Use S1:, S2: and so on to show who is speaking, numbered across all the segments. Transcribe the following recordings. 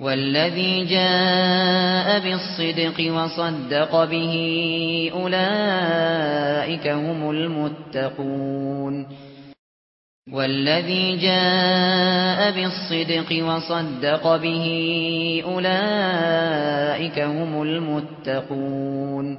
S1: والذي جاء بالصدق وصدق به أولئك هم المتقون والذي جاء بالصدق وصدق به أولئك هم المتقون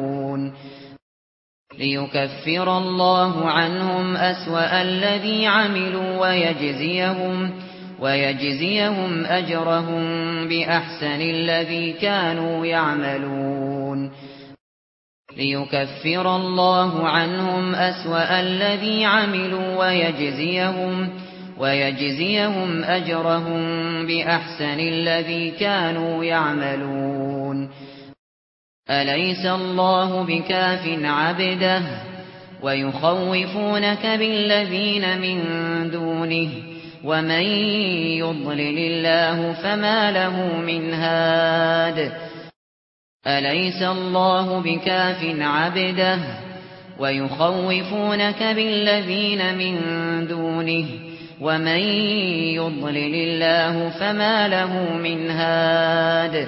S1: ليكفر الله عنهم أسوأ الذي عملوا ويجزيهم ويجزيهم أجرهم بأحسن الذي كانوا يعملون ليكفر الله عنهم أسوأ الذي عملوا ويجزيهم ويجزيهم أجرهم بأحسن الذي كانوا يعملون أليس الله بكاف عبده ويخوفونك بالذين من دونه ومن يضلل الله فما له من هاد أليس الله بكاف عبده ويخوفونك بالذين من دونه ومن يضلل الله فما له من هاد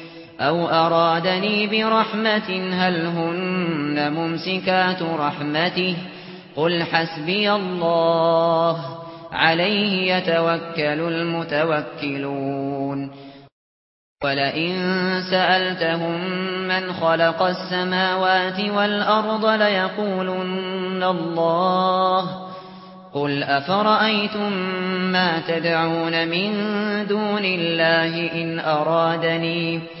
S1: أو أرادني برحمة هل هن ممسكات رحمته قل حسبي الله عليه يتوكل المتوكلون ولئن سألتهم من خلق السماوات والأرض ليقولن الله قل أفرأيتم ما تدعون من دون الله إن أرادني برحمة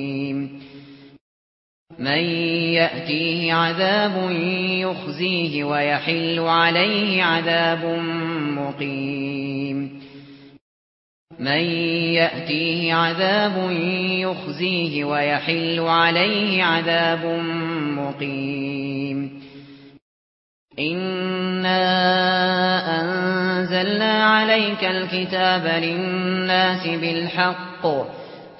S1: من يأتيه عذاب يخزيه ويحل عليه عذاب مقيم من يأتيه عذاب يخزيه ويحل عليه عذاب مقيم إنا أنزلنا عليك الكتاب للناس بالحق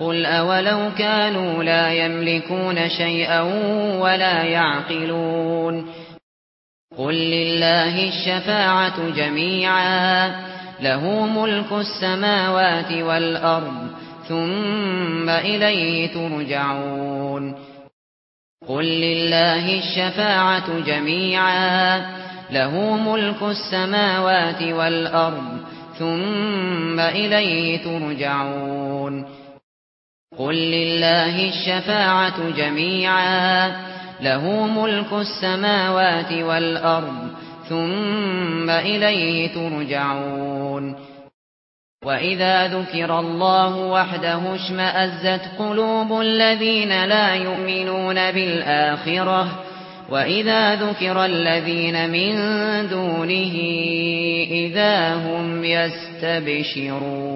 S1: قل اولو كانوا لا يملكون شيئا ولا يعقلون قل لله الشفاعه جميعا له ملك السماوات والارض ثم اليه ترجعون قل لله الشفاعه جميعا له ملك السماوات والارض ثم اليه ترجعون قل لله الشفاعة جميعا له ملك السماوات والأرض ثم إليه ترجعون وإذا ذكر الله وحده اشمئزت قلوب الذين لا يؤمنون بالآخرة وإذا ذكر الذين من دونه إذا هم يستبشرون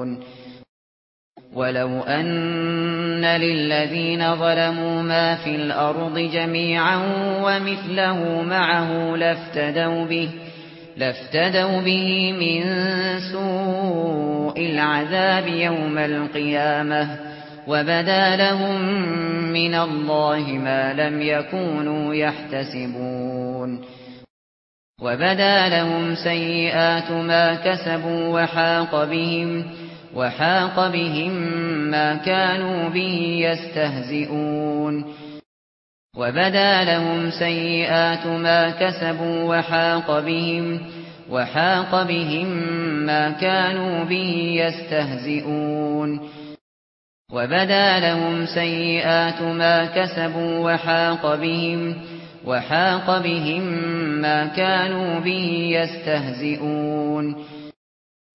S1: يعلمون ولو أن للذين ظلموا ما في الأرض جميعا ومثله معه لافتدوا به لافتدوا به من سوء العذاب يوم القيامة وبدا لهم من الله ما لم يكونوا يحتسبون وبدا لهم سيئات ما كسبوا وحاق بهم وحاق بهم ما كانوا به يستهزئون وبدى لهم سيئات ما كسبوا وحاق بهم وحاق بهم ما كانوا به يستهزئون وبدى لهم سيئات ما كسبوا وحاق بهم وحاق بهم ما كانوا به يستهزئون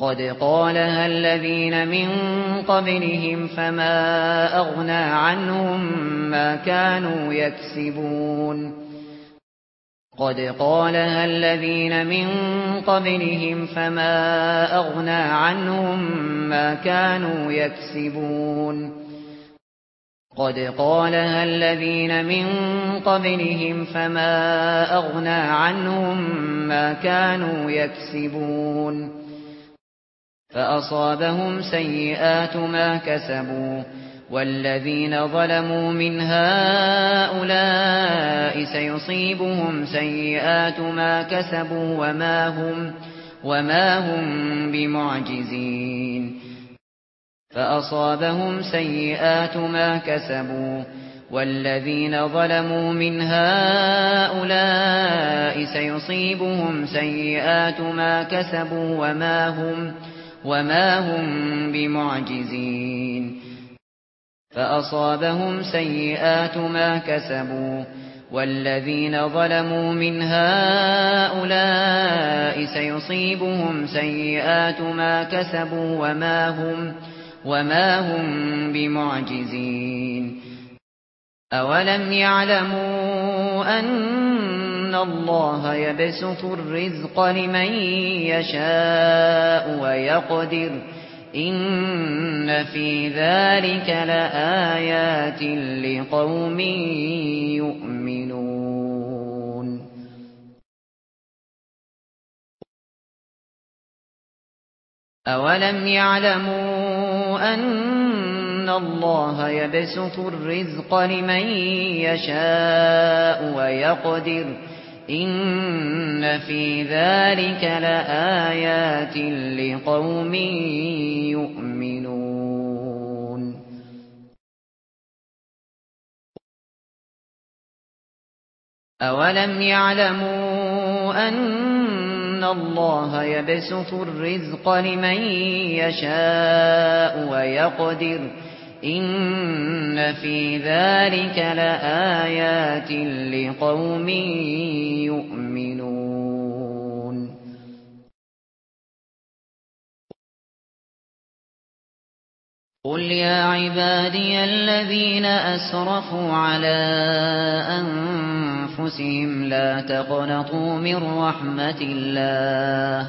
S1: قد قالها الذين من قبلهم فما أغنى عنهم ما كانوا يكسبون قد قالها الذين من قبلهم فما أغنى عنهم ما كانوا يكسبون قد قالها الذين من قبلهم فما أغنى عنهم ما كانوا يكسبون فأصابهم سيئات ما كسبوا والذين ظلموا من هؤلاء سيصيبهم سيئات ما كسبوا وما هم وما هم بمعجزين فأصابهم سيئات ما كسبوا والذين ظلموا من هؤلاء سيصيبهم سيئات ما كسبوا وما هم بمعجزين وما هم بمعجزين فأصابهم سيئات ما كسبوا والذين ظلموا من هؤلاء سيصيبهم سيئات ما كسبوا وما هم وما هم بمعجزين أولم يعلموا أن ان الله يبسط الرزق لمن يشاء ويقدر ان في ذلك لآيات
S2: لقوم يؤمنون اولم يعلموا ان الله يبسط
S1: الرزق لمن يشاء ويقدر ان في ذلك لآيات لقوم
S2: يؤمنون اولم يعلموا ان الله يبسط الرزق لمن
S1: يشاء ويقدر ان في
S2: ذلك لآيات لقوم يؤمنون قل يا عبادي الذين
S1: أسرفوا على أنفسهم لا تقنطوا من رحمة الله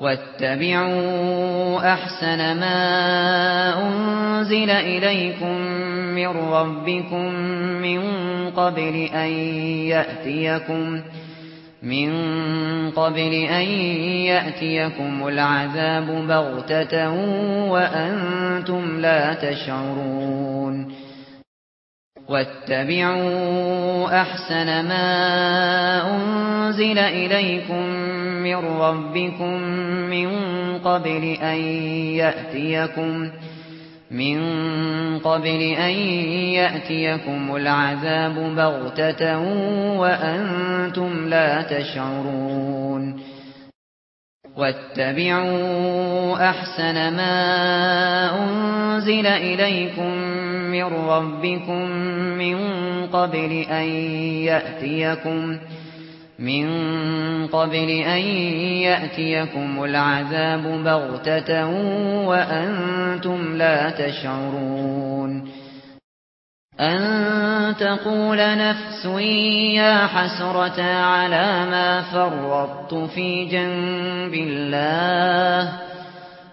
S1: واتبعوا احسن ما انزل اليكم من ربكم من قبل ان ياتيكم من قبل ان ياتيكم العذاب بغتة وانتم لا تشعرون واتبعوا احسن ما انزل اليكم من ربكم من قبل أن يأتيكم من قبل أن يأتيكم العذاب بغتة وأنتم لا تشعرون واتبعوا أحسن ما أنزل إليكم من ربكم من قبل أن يأتيكم من مِنْ قَبْلِ أَنْ يَأْتِيَكُمُ الْعَذَابُ بَغْتَةً وَأَنْتُمْ لَا تَشْعُرُونَ أَنْ تَقُولَ نَفْسٌ يَا حَسْرَةً عَلَى مَا فَرَّطتُ فِي جَنْبِ اللَّهِ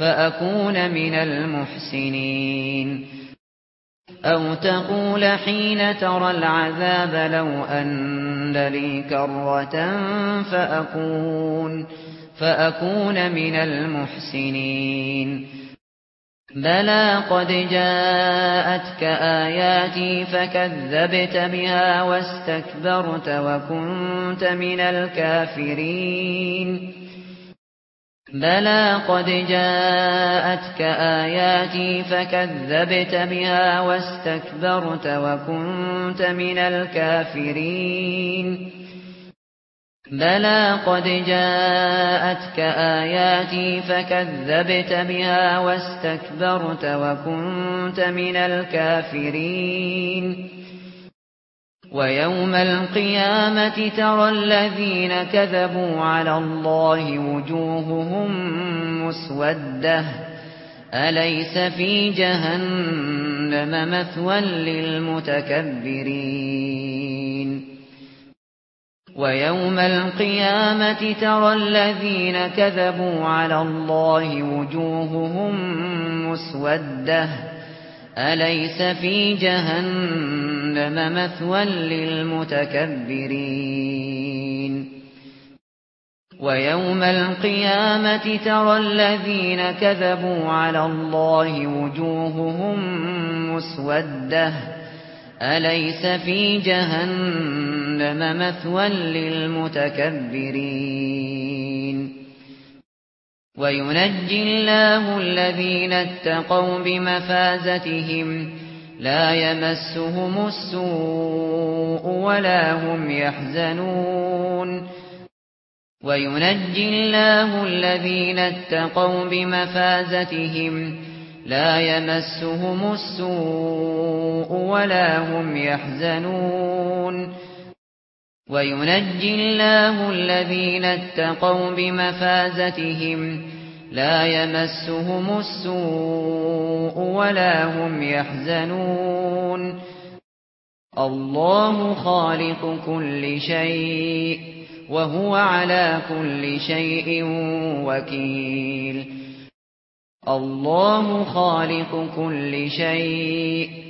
S1: فأكون من المحسنين أو تقول حين ترى العذاب لو أن لي كرة فأكون, فأكون من المحسنين بلى قد جاءتك آياتي فكذبت بها واستكبرت وكنت من الكافرين بلى قد جاءتك آياتي فكذبت بها واستكبرت وكنت من الكافرين بلى قد جاءتك آياتي فكذبت بها واستكبرت وكنت من الكافرين وَيَوْمَ الْقِيَامَةِ تَرَى الَّذِينَ كَذَبُوا عَلَى اللَّهِ وُجُوهُهُمْ مُسْوَدَّةٌ أَلَيْسَ فِي جَهَنَّمَ مَثْوًى لِلْمُتَكَبِّرِينَ وَيَوْمَ الْقِيَامَةِ تَرَى الَّذِينَ كَذَبُوا عَلَى اللَّهِ وُجُوهُهُمْ مُسْوَدَّةٌ أليس في جهنم مثوى للمتكبرين ويوم القيامة ترى الذين كذبوا على الله وجوههم مسودة أليس في جهنم مثوى للمتكبرين وَيُنَجِّي اللَّهُ الَّذِينَ اتَّقَوْا بِمَفَازَتِهِمْ لَا يَمَسُّهُمُ السُّوءُ وَلَا هُمْ يَحْزَنُونَ وَيُنَجِّي اللَّهُ الَّذِينَ اتَّقَوْا بِمَفَازَتِهِمْ لَا يَمَسُّهُمُ السُّوءُ وَلَا هُمْ يَحْزَنُونَ وَيُنَجِّي اللَّهُ الَّذِينَ اتَّقَوْا بِمَفَازَتِهِمْ لَا يَمَسُّهُمُ السُّوءُ وَلَا هُمْ يَحْزَنُونَ اللَّهُ خَالِقُ كُلِّ شَيْءٍ وَهُوَ عَلَى كُلِّ شَيْءٍ وَكِيلٌ اللَّهُ خَالِقُ كُلِّ شَيْءٍ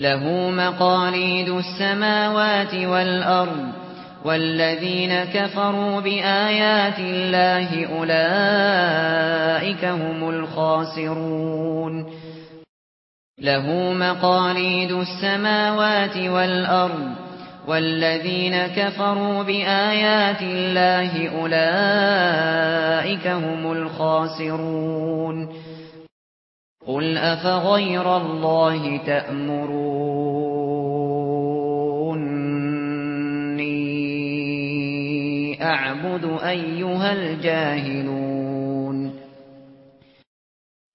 S1: له مقاليد السماوات والأرض والذين كفروا بآيات الله أولئك هم الخاسرون له مقاليد السماوات والأرض والذين كفروا بآيات الله أولئك هم الخاسرون قل أفغير الله تأمروني أعبد أيها الجاهلون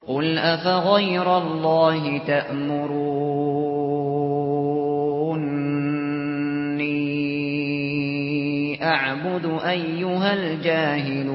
S1: قل أفغير الله تأمروني أعبد أيها الجاهلون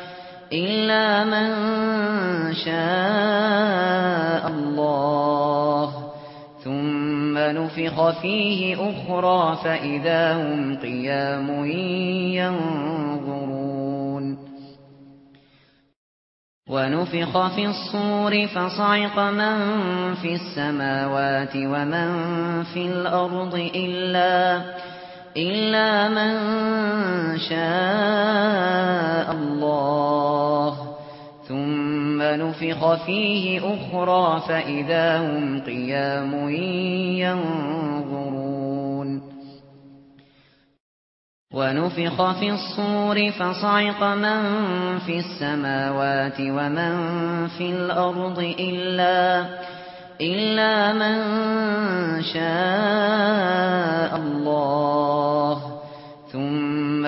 S1: إلا من شاء الله ثم نفخ فيه أخرى فإذا هم قيام ينظرون ونفخ في الصور فصعق من في السماوات ومن في الأرض إلا, إلا من شاء فنفخ فيه أخرى فإذا هم قيام ينظرون ونفخ في الصور فصعق من في السماوات ومن في الأرض إلا إلا من شاء الله ثم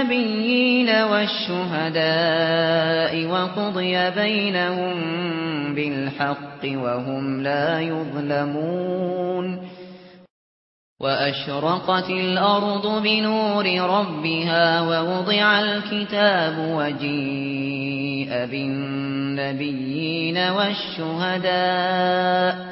S1: النَّبِيِّينَ والشهداء وقضي بينهم بالحق وهم لا يظلمون وأشرقت الأرض بنور ربها ووضع الكتاب وجيء بالنبيين والشهداء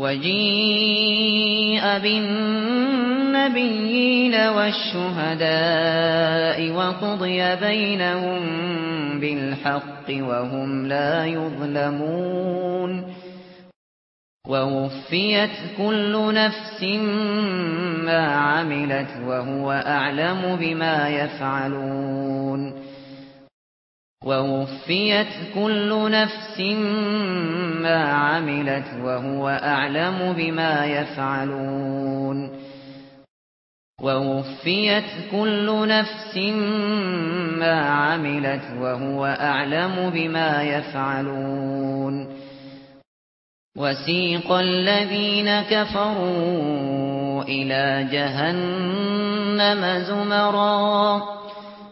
S1: وَجِيءَ بِالنَّبِيِّينَ وَالشُّهَدَاءِ وَقُضِيَ بَيْنَهُم بِالْحَقِّ وَهُمْ لَا يُظْلَمُونَ وَوُفِّيَتْ كُلُّ نَفْسٍ مَا عَمِلَتْ وَهُوَ أَعْلَمُ بِمَا يَفْعَلُونَ وَوُفِّيَتْ كُلُّ نَفْسٍ مَا عَمِلَتْ وَهُوَ أَعْلَمُ بِمَا يَفْعَلُونَ وَوُفِّيَتْ كُلُّ نَفْسٍ مَا عَمِلَتْ وَهُوَ أَعْلَمُ بِمَا يَفْعَلُونَ وَسِيقَ الَّذِينَ كَفَرُوا إِلَى جَهَنَّمَ مَزُومًا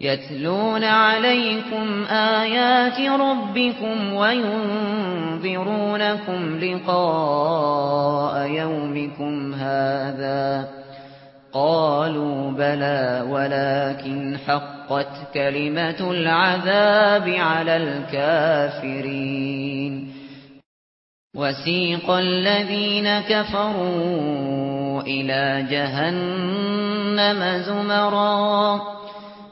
S1: يَتْلُونَ عَلَيْكُمْ آيَاتِ رَبِّكُمْ وَيُنذِرُونَكُمْ لِقَاءَ يَوْمِكُمْ هَذَا قَالُوا بَلَى وَلَكِنْ حَقَّتْ كَلِمَةُ الْعَذَابِ عَلَى الْكَافِرِينَ وَسِيقَ الَّذِينَ كَفَرُوا إِلَى جَهَنَّمَ زُمَرًا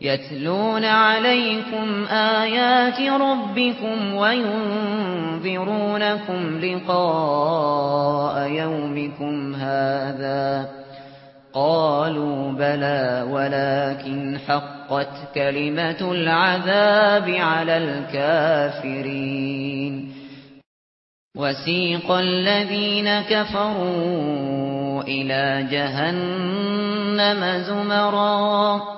S1: يَتْلُونَ عَلَيْكُمْ آيَاتِ رَبِّكُمْ وَيُنذِرُونَكُمْ لِقَاءَ يَوْمِكُمْ هَذَا قَالُوا بَلَى وَلَكِنْ حَقَّتْ كَلِمَةُ الْعَذَابِ عَلَى الْكَافِرِينَ وَسِيقَ الَّذِينَ كَفَرُوا إِلَى جَهَنَّمَ زُمَرًا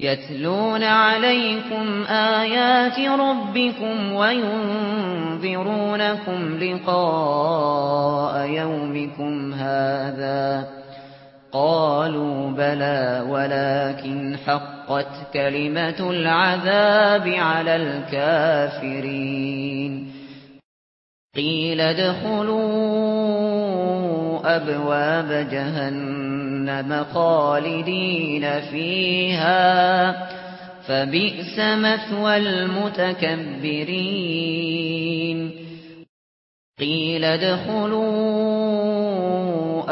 S1: يَتْلُونَ عَلَيْكُمْ آيَاتِ رَبِّكُمْ وَيُنذِرُونَكُمْ لِقَاءَ يَوْمِكُمْ هَذَا قَالُوا بَلَى وَلَكِنْ حَقَّتْ كَلِمَةُ الْعَذَابِ عَلَى الْكَافِرِينَ قِيلَ ادْخُلُوا أبواب جهنم خالدين فيها فبئس مثوى المتكبرين قيل ادخلوا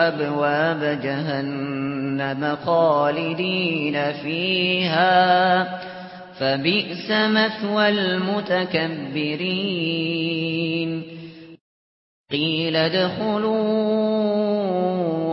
S1: أبواب جهنم خالدين فيها فبئس مثوى المتكبرين قيل ادخلوا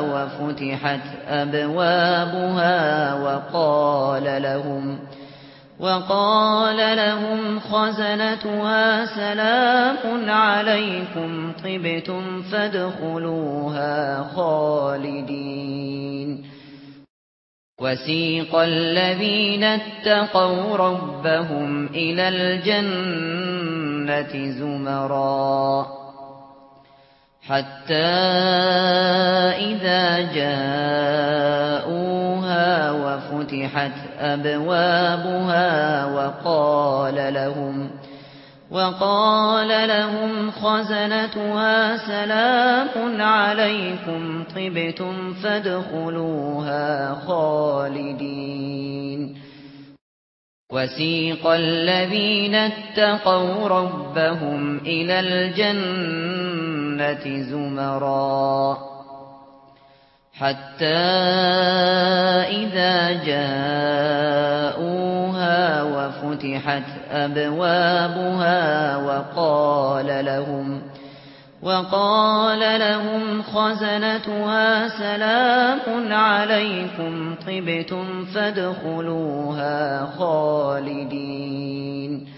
S1: وفتحت ابوابها وقال لهم وقال لهم خزنتها سلام عليكم طبتم فادخلوها خالدين وسيق الذين اتقوا ربهم إلى الجنة زمرًا حتى إذا جاءوها وفتحت أبوابها وقال لهم وقال لهم خزنتها سلام عليكم طبتم فادخلوها خالدين وسيق الذين اتقوا ربهم إلى الجنة الجنة زمرا حتى إذا جاءوها وفتحت أبوابها وقال لهم وقال لهم خزنتها سلام عليكم طبتم فادخلوها خالدين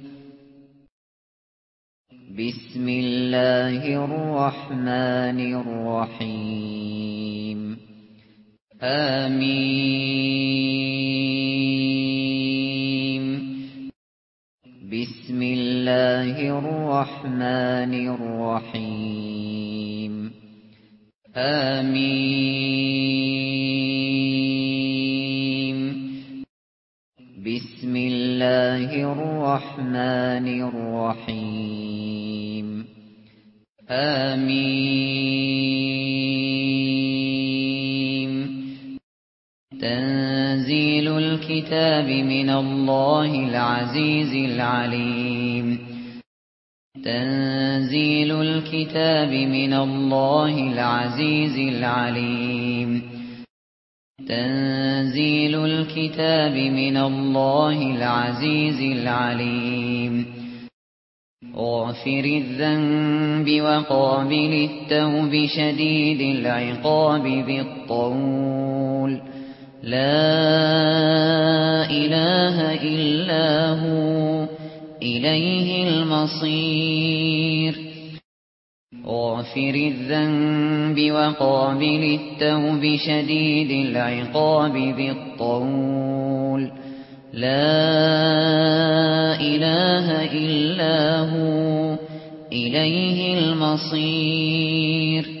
S2: بسم الله الرحمن الرحيم آمين بسم الله الرحمن الرحيم آمين بسم الله الرحمن الرحيم
S1: الكتاب من الله العزيز العليم تنزيل الكتاب من الله العزيز العليم تنزيل الكتاب من الله العزيز العليم غافر الذنب وقابل التوب شديد العقاب بالطول لا إله إلا هو إليه المصير غافر الذنب وقابل التوب شديد العقاب بالطول لا إله إلا هو إليه المصير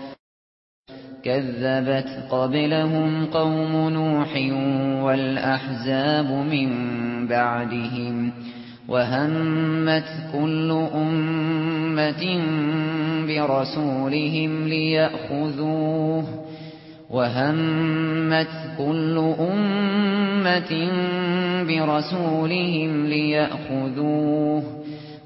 S1: كذبت قبلهم قوم نوح والأحزاب من بعدهم وهمت كل أمة برسولهم ليأخذوه وهمت كل أمة برسولهم ليأخذوه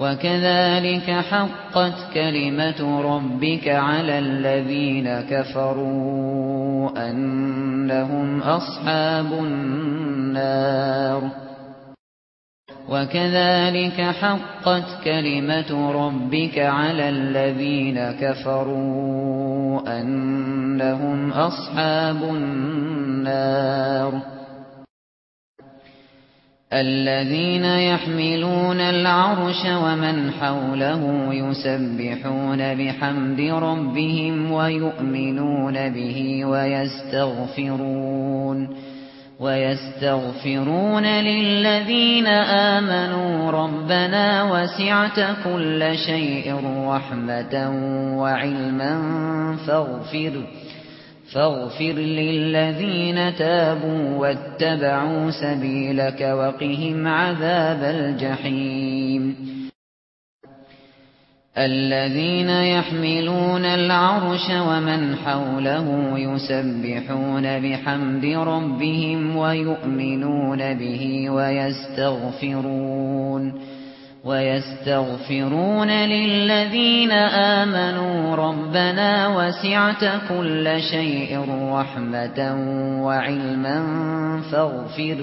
S1: وكذلك حقت كلمة ربك على الذين كفروا أنهم أصحاب النار وكذلك حقت كلمة ربك على الذين كفروا أنهم أصحاب النار الذين يحملون العرش ومن حوله يسبحون بحمد ربهم ويؤمنون به ويستغفرون ويستغفرون للذين آمنوا ربنا وسعت كل شيء رحمة وعلما فاغفر فاغفر للذين تابوا واتبعوا سبيلك وقهم عذاب الجحيم الذين يحملون العرش ومن حوله يسبحون بحمد ربهم ويؤمنون به ويستغفرون ويستغفرون للذين آمنوا ربنا وسعت كل شيء رحمة وعلما فاغفر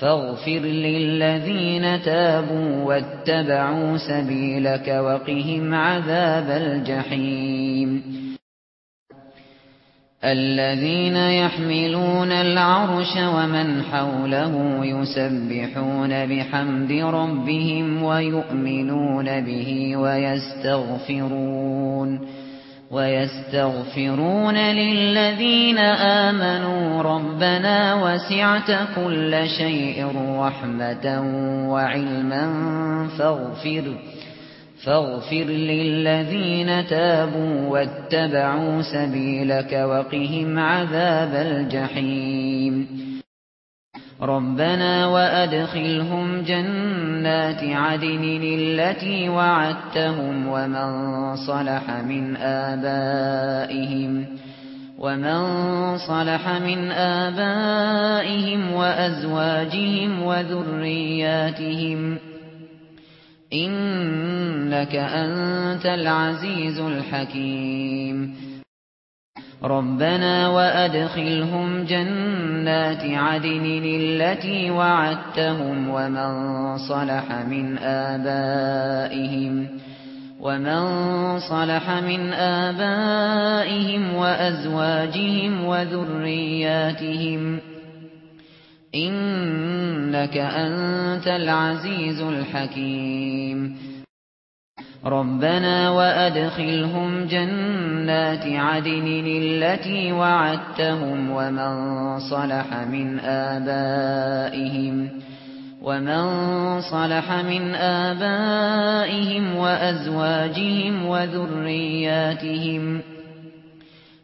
S1: فاغفر للذين تابوا واتبعوا سبيلك وقهم عذاب الجحيم الذين يحملون العرش ومن حوله يسبحون بحمد ربهم ويؤمنون به ويستغفرون ويستغفرون للذين آمنوا ربنا وسعت كل شيء رحمة وعلما فاغفر فاغفر للذين تابوا واتبعوا سبيلك وقهم عذاب الجحيم ربنا وادخلهم جنات عدن التي وعدتهم ومن صلح من آبائهم ومن صلح من آبائهم وأزواجهم وذرياتهم إنك أنت العزيز الحكيم ربنا وأدخلهم جنات عدن التي وعدتهم ومن صلح من آبائهم ومن صلح من آبائهم وأزواجهم وذرياتهم إنك أنت العزيز الحكيم ربنا وأدخلهم جنات عدن التي وعدتهم ومن صلح من آبائهم ومن صلح من آبائهم وأزواجهم وذرياتهم وَذُرِّيَّاتِهِمْ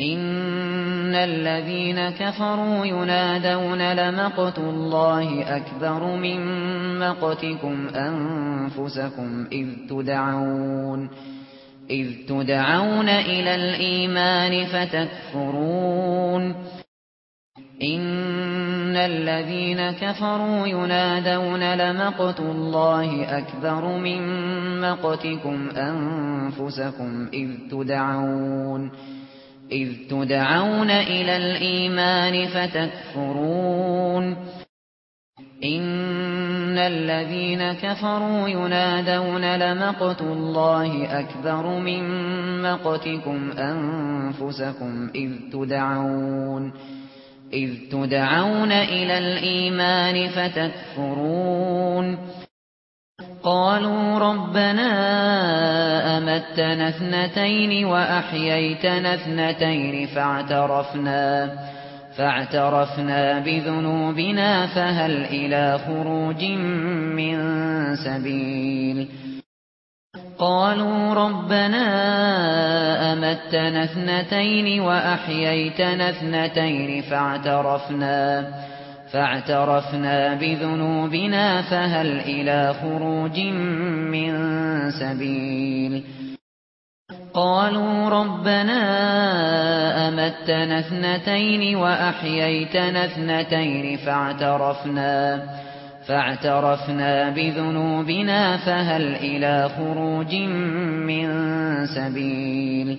S1: ان الذين كفروا ينادون لمقت الله اكبر من مقتكم انفسكم اذ تدعون اذ تدعون الى الايمان فتكفرون ان الذين كفروا ينادون لمقت الله اكبر من مقتكم انفسكم اذ تدعون إذ تدعون إلى الإيمان فتكفرون إن الذين كفروا ينادون لمقت الله أكبر من مقتكم أنفسكم إذ تدعون إذ تدعون إلى الإيمان فتكفرون قالوا ربنا أمتنا اثنتين وأحييتنا اثنتين فاعترفنا فاعترفنا بذنوبنا فهل إلى خروج من سبيل قالوا ربنا أمتنا اثنتين وأحييتنا اثنتين فاعترفنا بذنوبنا فاعترفنا بذنوبنا فهل إلى خروج من سبيل قالوا ربنا أمتنا اثنتين وأحييتنا اثنتين فاعترفنا فاعترفنا بذنوبنا فهل إلى خروج من سبيل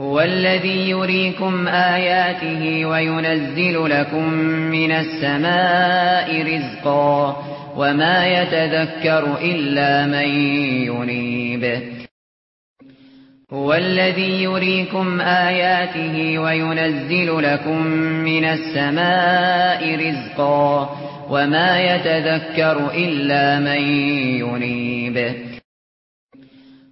S1: هو الذي يريكم آياته وينزل لكم من السماء رزقا وما يتذكر إلا من ينيب هو الذي يريكم آياته وينزل لكم من السماء رزقا وما يتذكر إلا من ينيب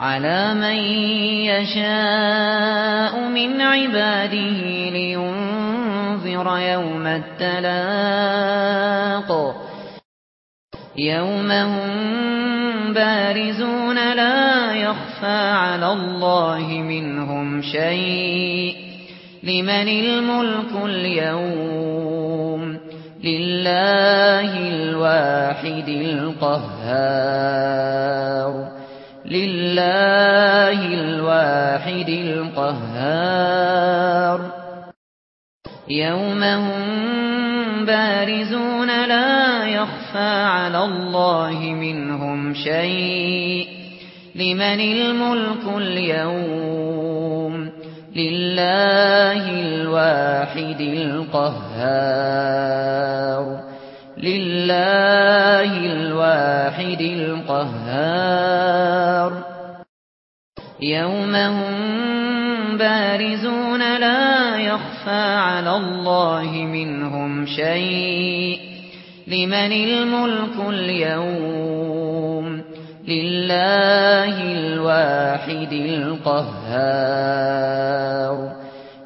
S1: على من يشاء من عباده لينذر يوم التلاق يوم هم بارزون لا يخفى على الله منهم شيء لمن الملك اليوم لله الواحد القهار لله الواحد القهار يوم هم بارزون لا يخفى على الله منهم شيء لمن الملك اليوم لله الواحد القهار لله الواحد القهار يوم هم بارزون لا يخفى على الله منهم شيء لمن الملك اليوم لله الواحد القهار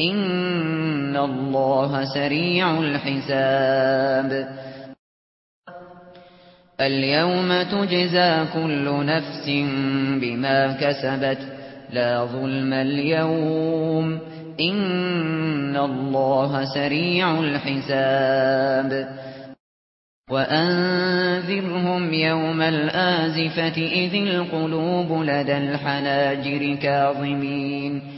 S1: ان الله سريع الحساب اليوم تجزى كل نفس بما كسبت لا ظلم اليوم ان الله سريع الحساب وأنذرهم يوم الآزفة إذ القلوب لدى الحناجر كاظمين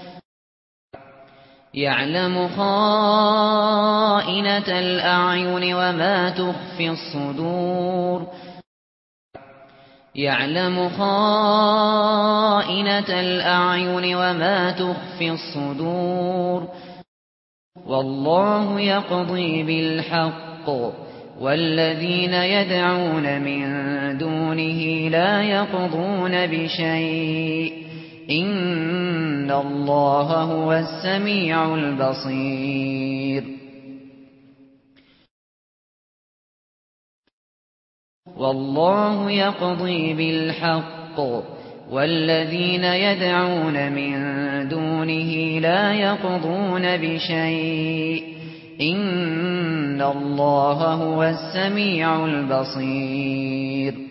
S1: يعلم خائنة الأعين وما تخفي الصدور يعلم خائنة الأعين وما تخفي الصدور والله يقضي بالحق والذين يدعون من دونه لا يقضون بشيء ان
S2: الله هو السميع البصير والله يقضي بالحق والذين يدعون من
S1: دونه لا يقضون بشيء
S2: ان الله هو السميع البصير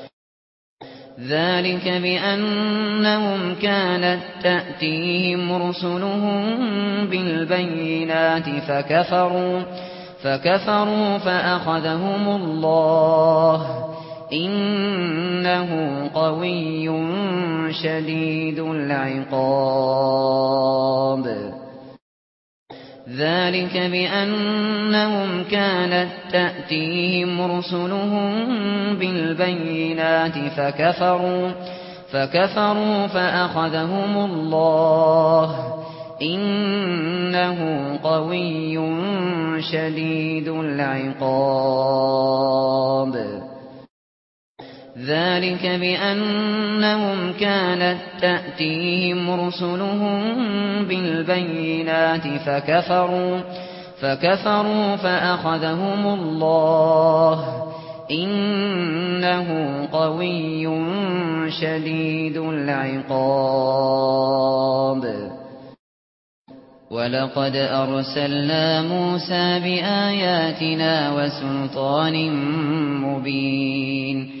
S1: ذلك بأنهم كانت تأتيهم رسلهم بالبينات فكفروا فكفروا فأخذهم الله إنه قوي شديد العقاب ذلك بأنهم كانت تأتيهم رسلهم بالبينات فكفروا فكفروا فأخذهم الله إنه قوي شديد العقاب ذلك بأنهم كانت تأتيهم رسلهم بالبينات فكفروا فكفروا فأخذهم الله إنه قوي شديد
S2: العقاب
S1: وَلَقَدْ أَرْسَلْنَا مُوسَى بِآيَاتِنَا وَسُلْطَانٍ مُبِينٍ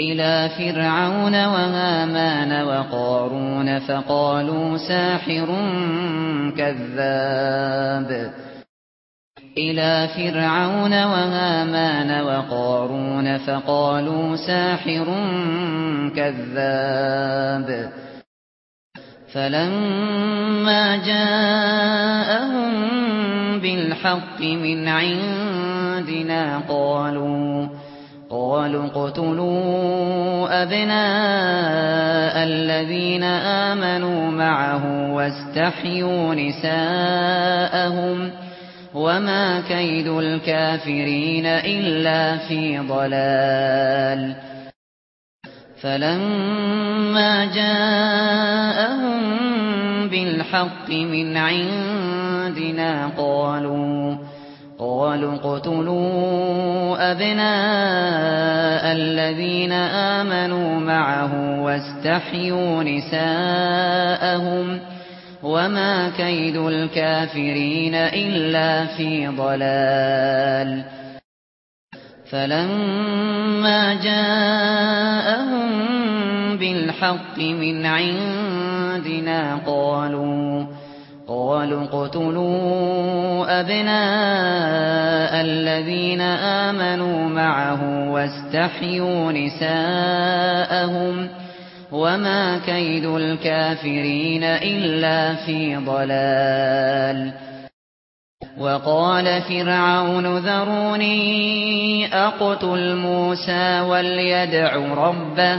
S1: إلى فرعون وهامان وقارون فقالوا ساحر كذاب إلى فرعون وهامان وقارون فقالوا ساحر كذاب فلما جاءهم بالحق من عندنا قالوا قالوا قتلوا أبناء الذين آمنوا معه واستحيوا نساءهم وما كيد الكافرين إلا في ضلال فلما جاءهم بالحق من عندنا قالوا قالوا قتلوا أبناء الذين آمنوا معه واستحيوا نساءهم وما كيد الكافرين إلا في ضلال فلما جاءهم بالحق من عندنا قالوا قالوا قتلوا أبناء الذين آمنوا معه واستحيوا نساءهم وما كيد الكافرين إلا في ضلال وقال فرعون ذروني أقتل موسى وليدع ربه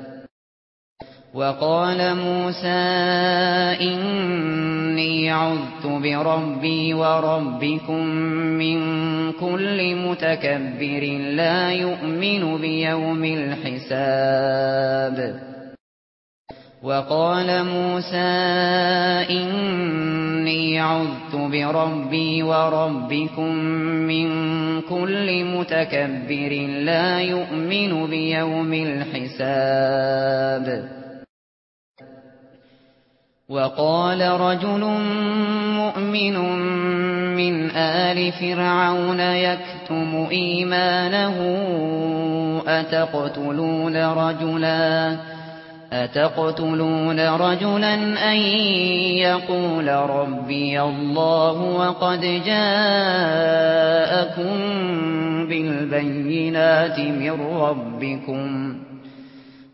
S1: وقال موسى إني عذت بربي وربكم من كل متكبر لا يؤمن بيوم الحساب وقال موسى إني عذت بربي وربكم من كل متكبر لا يؤمن بيوم الحساب وقال موسى وقال رجل مؤمن من آل فرعون يكتم إيمانه أتقتلون رجلا أتقتلون رجلا أن يقول ربي الله وقد جاءكم بالبينات من ربكم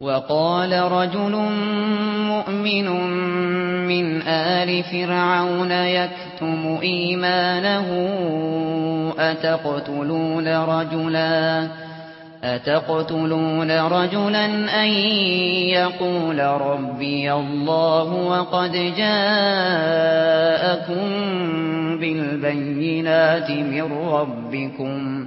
S1: وقال رجل مؤمن من آل فرعون يكتم إيمانه أتقتلون رجلا أتقتلون رجلا أن يقول ربي الله وقد جاءكم بالبينات من ربكم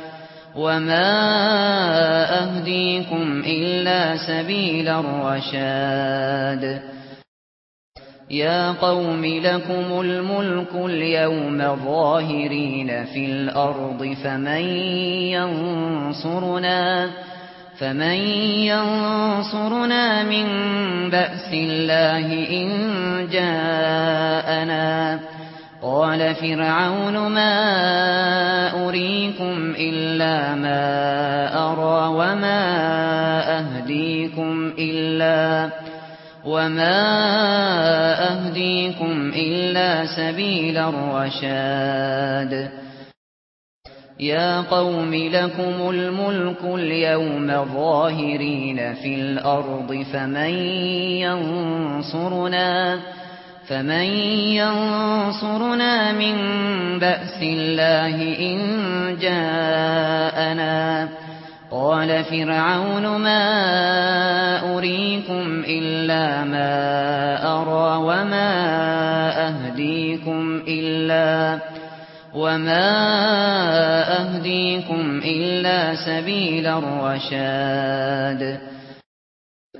S1: وما أهديكم إلا سبيل الرشاد يا قوم لكم الملك اليوم ظاهرين في الأرض فمن ينصرنا فمن ينصرنا من بأس الله إن جاءنا قال فرعون ما أريكم إلا ما أرى وما أهديكم إلا وما أهديكم إلا سبيل الرشاد يا قوم لكم الملك اليوم ظاهرين في الأرض فمن ينصرنا فمن ينصرنا فمن ينصرنا من بأس الله إن جاءنا قال فرعون ما أريكم إلا ما أرى وما أهديكم إلا وما أهديكم إلا سبيل الرشاد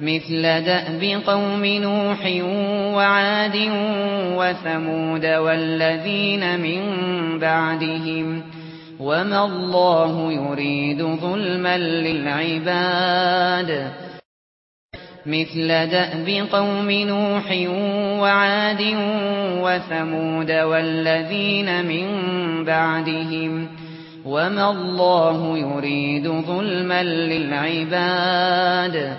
S1: مثل دأب قوم نوح وعاد وثمود والذين من بعدهم وما الله يريد ظلما للعباد مثل دأب قوم نوح وعاد وثمود والذين من بعدهم وما الله يريد ظلما للعباد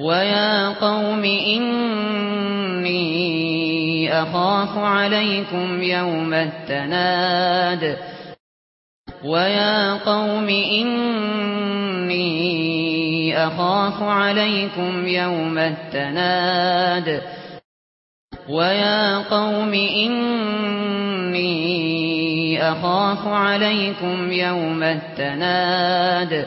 S1: وَيَا قَوْمِ إِنِّي أَخَافُ عَلَيْكُمْ يَوْمَ التَّنَادِ وَيَا قَوْمِ إِنِّي أَخَافُ عَلَيْكُمْ يَوْمَ التَّنَادِ وَيَا قَوْمِ إِنِّي أَخَافُ عَلَيْكُمْ يَوْمَ التَّنَادِ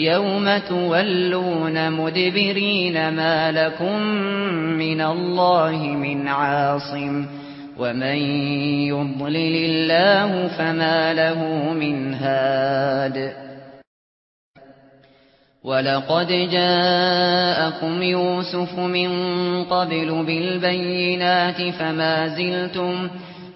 S1: يَوْمَ تُوَلُّونَ مُدْبِرِينَ مَا لَكُمْ مِنَ اللَّهِ مِنْ عَاصِمٍ وَمَن يُضْلِلِ اللَّهُ فَمَا لَهُ مِنْ هَادٍ وَلَقَدْ جَاءَكُمْ يُوسُفُ مِنْ قَبْلُ بِالْبَيِّنَاتِ فَمَا زِلْتُمْ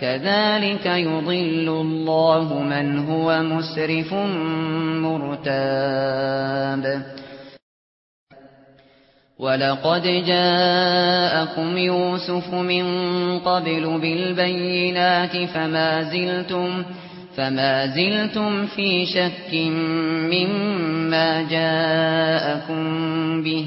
S1: كذلك يضل الله من هو مسرف مرتاب ولقد جاءكم يوسف من قبل بالبينات فما زلتم فما زلتم في شك مما جاءكم به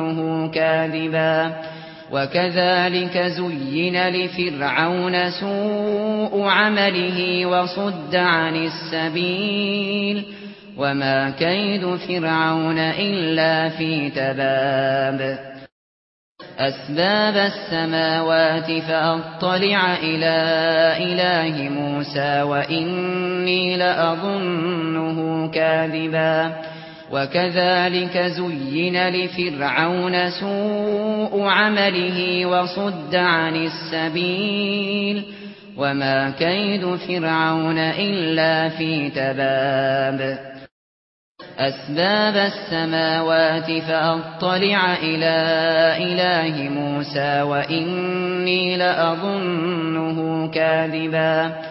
S1: تظنه كاذبا وكذلك زين لفرعون سوء عمله وصد عن السبيل وما كيد فرعون إلا في تباب أسباب السماوات فأطلع إلى إله موسى وإني لأظنه كاذباً وكذلك زين لفرعون سوء عمله وصد عن السبيل وما كيد فرعون إلا في تباب أسباب السماوات فأطلع إلى إله موسى وإني لأظنه كاذباً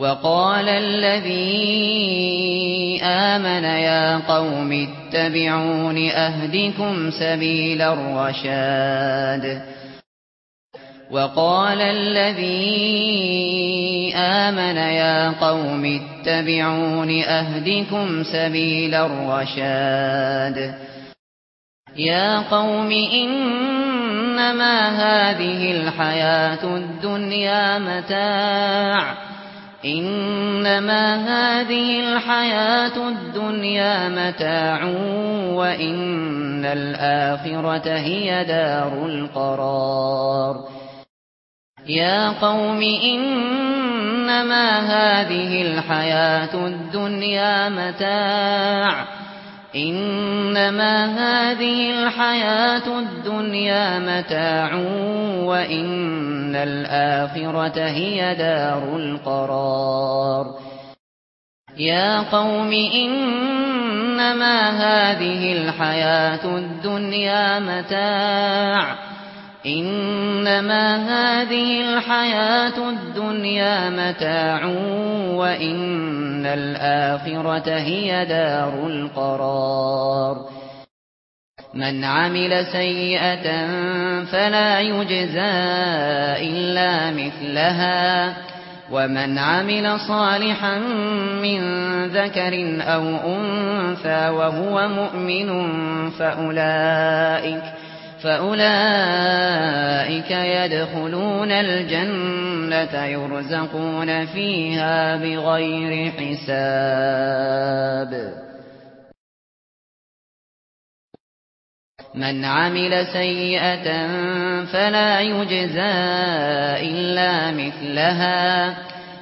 S1: وقال الذي آمن يا قوم اتبعون أهدكم سبيل الرشاد وقال الذي آمن يا قوم اتبعون أهدكم سبيل الرشاد يا قوم إنما هذه الحياة الدنيا متاع انما هذه الحياه الدنيا متاع وان الاخره هي دار القرار يا قوم انما هذه الحياه الدنيا متاع انما هذه الحياه الدنيا متاع وان الاخره هي دار القرار يا قوم انما هذه الحياه الدنيا متاع انما هذه الحياه الدنيا متاع وان الاخره هي دار القرار من عمل سيئه فلا يجزى الا مثلها ومن عمل صالحا من ذكر او انثى وهو مؤمن فاولئك فأولئك يدخلون الجنة
S2: يرزقون فيها بغير حساب من عمل سيئة فلا يجزى إلا
S1: مثلها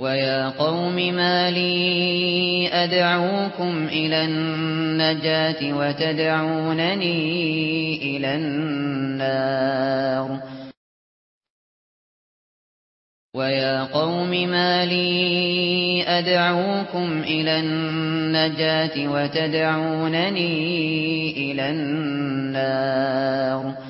S2: وَيَا قَوْمِ مَا لِي
S1: أَدْعُوكُمْ إِلَى النَّجَاةِ وَتَدْعُونَنِي إِلَى
S2: النَّارِ وَيَا قَوْمِ مَا لِي أَدْعُوكُمْ إِلَى
S1: النَّجَاةِ وَتَدْعُونَنِي إِلَى النَّارِ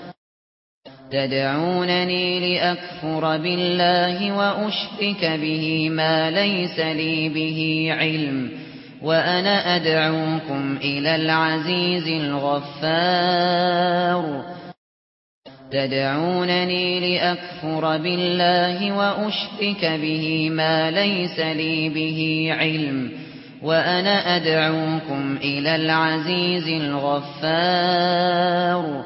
S1: تدعونني لأكفر بالله وأشرك به ما ليس لي به علم وأنا أدعوكم إلى العزيز الغفار تدعونني لأكفر بالله وأشرك به ما ليس لي به علم وأنا أدعوكم إلى العزيز الغفار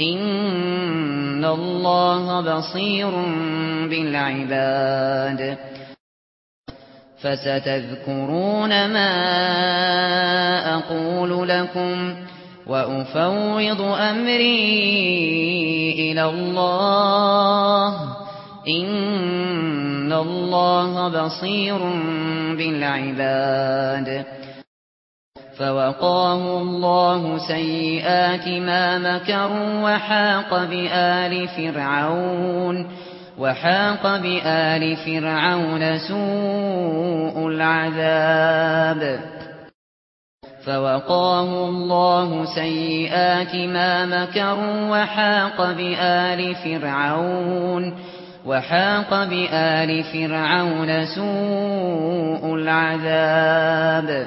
S1: ان الله بصير بالعباد فستذكرون ما اقول لكم وافوض امري الى الله ان الله بصير بالعباد فوقاه الله سيئات ما مكروا وحاق بآل فرعون وحاق بآل فرعون سوء العذاب فوقاه الله سيئات ما مكروا وحاق بآل فرعون وحاق بآل فرعون سوء العذاب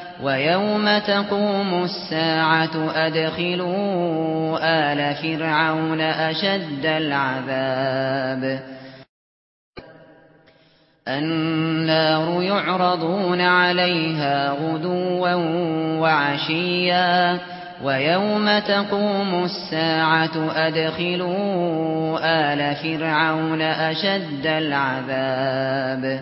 S1: وَيَوْمَ تَقُومُ السَّاعَةُ أَدْخِلُوا آلَ فِرْعَوْنَ أَشَدَّ الْعَذَابِ النَّارُ يُعْرَضُونَ عَلَيْهَا غُدُوًّا وَعَشِيًّا وَيَوْمَ تَقُومُ السَّاعَةُ أَدْخِلُوا آلَ فِرْعَوْنَ أَشَدَّ الْعَذَابِ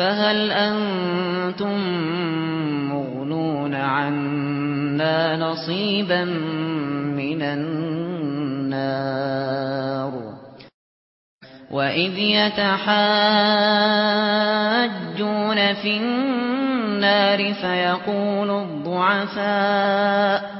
S1: فهل أنتم مغنون عنا نصيبا من النار وإذ يتحاجون في النار فيقول الضعفاء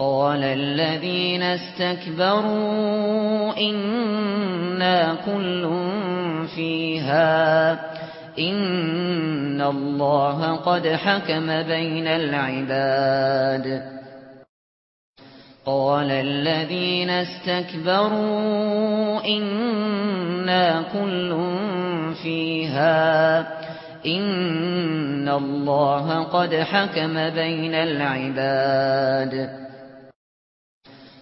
S1: قال الذين استكبروا إنا كل فيها إن الله قد حكم بين العباد قال الذين استكبروا إنا كل فيها إن الله قد حكم بين العباد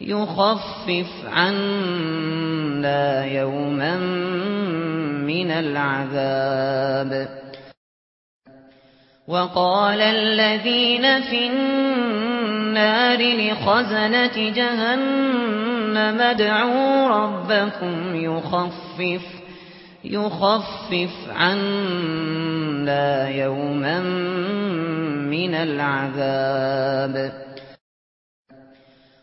S1: يخفف عنا يوما من العذاب وقال الذين في النار لخزنة جهنم ادعوا ربكم يخفف يخفف عنا يوما من العذاب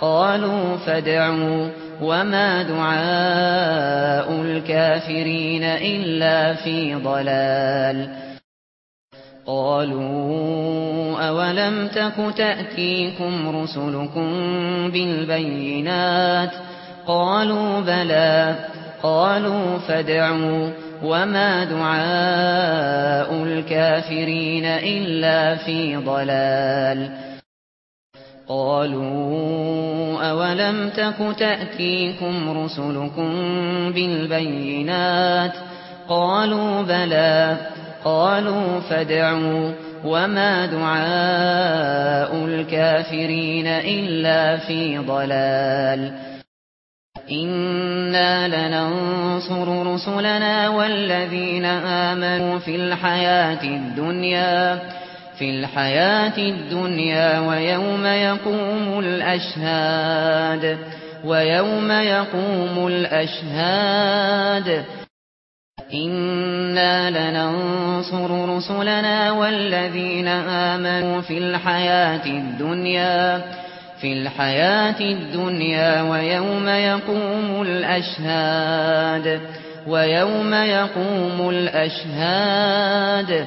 S1: قالوا فدعوا وما دعاء الكافرين إلا في ضلال قالوا أولم تك تأتيكم رسلكم بالبينات قالوا بلى قالوا فدعوا وما دعاء الكافرين إلا في ضلال قالوا اولم تك تاتيكم رسلكم بالبينات قالوا بلى قالوا فادعوا وما دعاء الكافرين الا في ضلال إنا لننصر رسلنا والذين آمنوا في الحياة الدنيا في الحياة الدنيا ويوم يقوم الأشهاد ويوم يقوم الأشهاد إنا لننصر رسلنا والذين آمنوا في الحياة الدنيا في الحياة الدنيا ويوم يقوم الأشهاد ويوم يقوم الأشهاد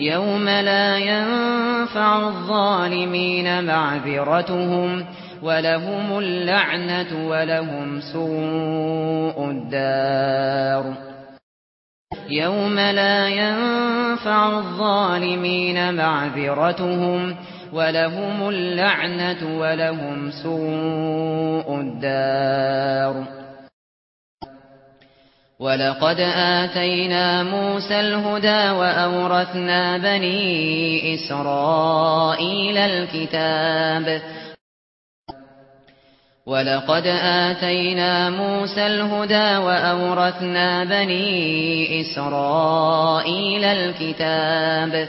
S1: يوم لا ينفع الظالمين معذرتهم ولهم اللعنة ولهم سوء الدار يوم لا ينفع الظالمين معذرتهم ولهم اللعنة ولهم سوء الدار وَلَقَدْ آتَيْنَا مُوسَى الْهُدَى وَأَوْرَثْنَا بَنِي إِسْرَائِيلَ الْكِتَابَ وَلَقَدْ آتَيْنَا مُوسَى الْهُدَى وَأَوْرَثْنَا بَنِي إِسْرَائِيلَ الْكِتَابَ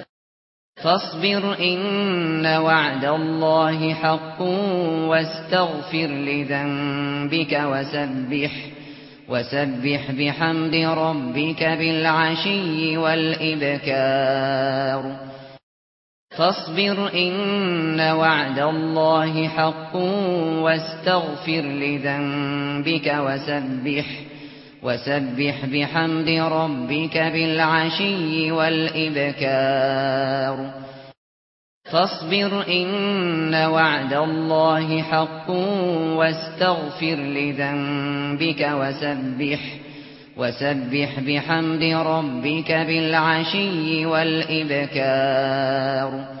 S1: فاصبر إن وعد الله حق واستغفر لذنبك وسبح وسبح بحمد ربك بالعشي والإبكار فاصبر إن وعد الله حق واستغفر لذنبك وسبح وسبح بحمد ربك بالعشي والإبكار فاصبر إن وعد الله حق واستغفر لذنبك وسبح وسبح بحمد ربك بالعشي والإبكار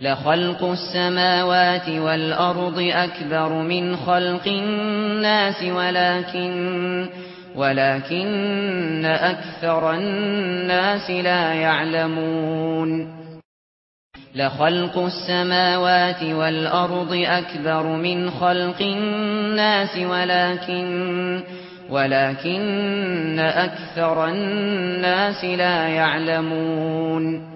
S1: لخلق السماوات والأرض أكبر من خلق الناس ولكن ولكن أكثر الناس لا يعلمون لخلق السماوات والأرض أكبر من خلق الناس ولكن ولكن أكثر الناس لا يعلمون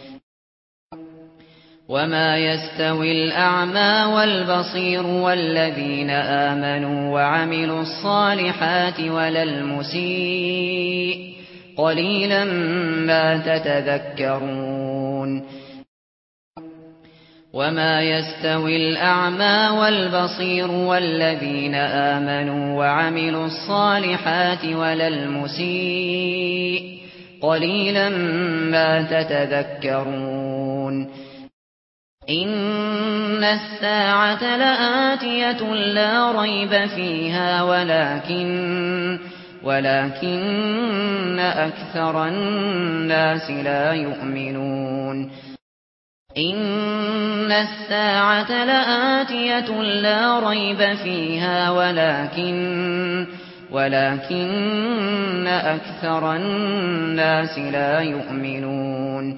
S1: وما يستوي الأعمى والبصير والذين آمنوا وعملوا الصالحات ولا المسيء قليلا ما تتذكرون وما يستوي الأعمى والبصير والذين آمنوا وعملوا الصالحات ولا المسيء قليلا ما تتذكرون ان الساعه لاتيه لا ريب فيها ولكن ولكن اكثر الناس لا يؤمنون ان الساعه لاتيه لا ريب فيها ولكن ولكن اكثر الناس لا يؤمنون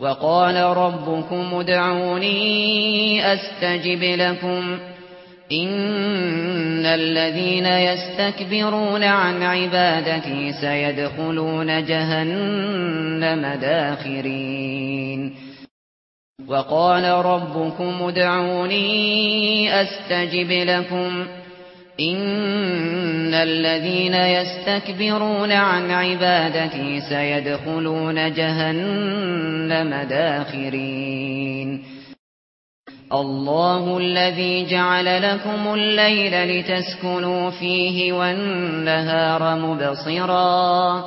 S1: وقال ربكم ادعوني استجب لكم ان الذين يستكبرون عن عبادتي سيدخلون جهنم داخرين وقال ربكم ادعوني استجب لكم ان الذين يستكبرون عن عبادتي سيدخلون جهنم داخرين الله الذي جعل لكم الليل لتسكنوا فيه والنهار مبصرا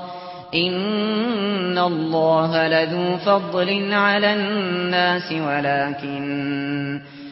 S1: ان الله لذو فضل على الناس ولكن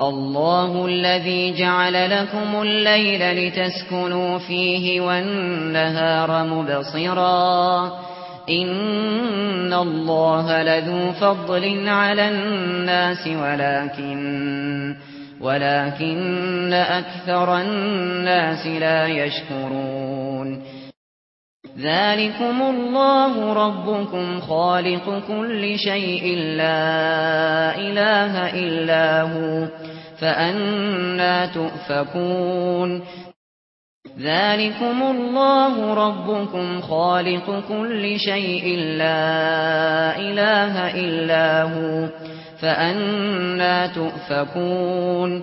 S1: الله الذي جعل لكم الليل لتسكنوا فيه والنهار مبصرا ان الله لذو فضل على الناس ولكن ولكن اكثر الناس لا يشكرون ذلكم الله ربكم خالق كل شيء لا إله إلا هو فأنا تؤفكون ذلكم الله ربكم خالق كل شيء لا إله إلا هو فأنا تؤفكون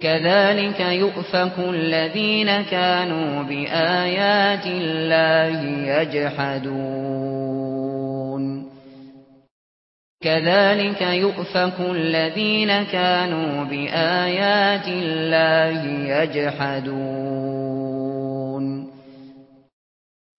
S1: كذلك يؤفك الذين كانوا بآيات الله يجحدون كذلك يؤفك الذين كانوا بآيات الله يجحدون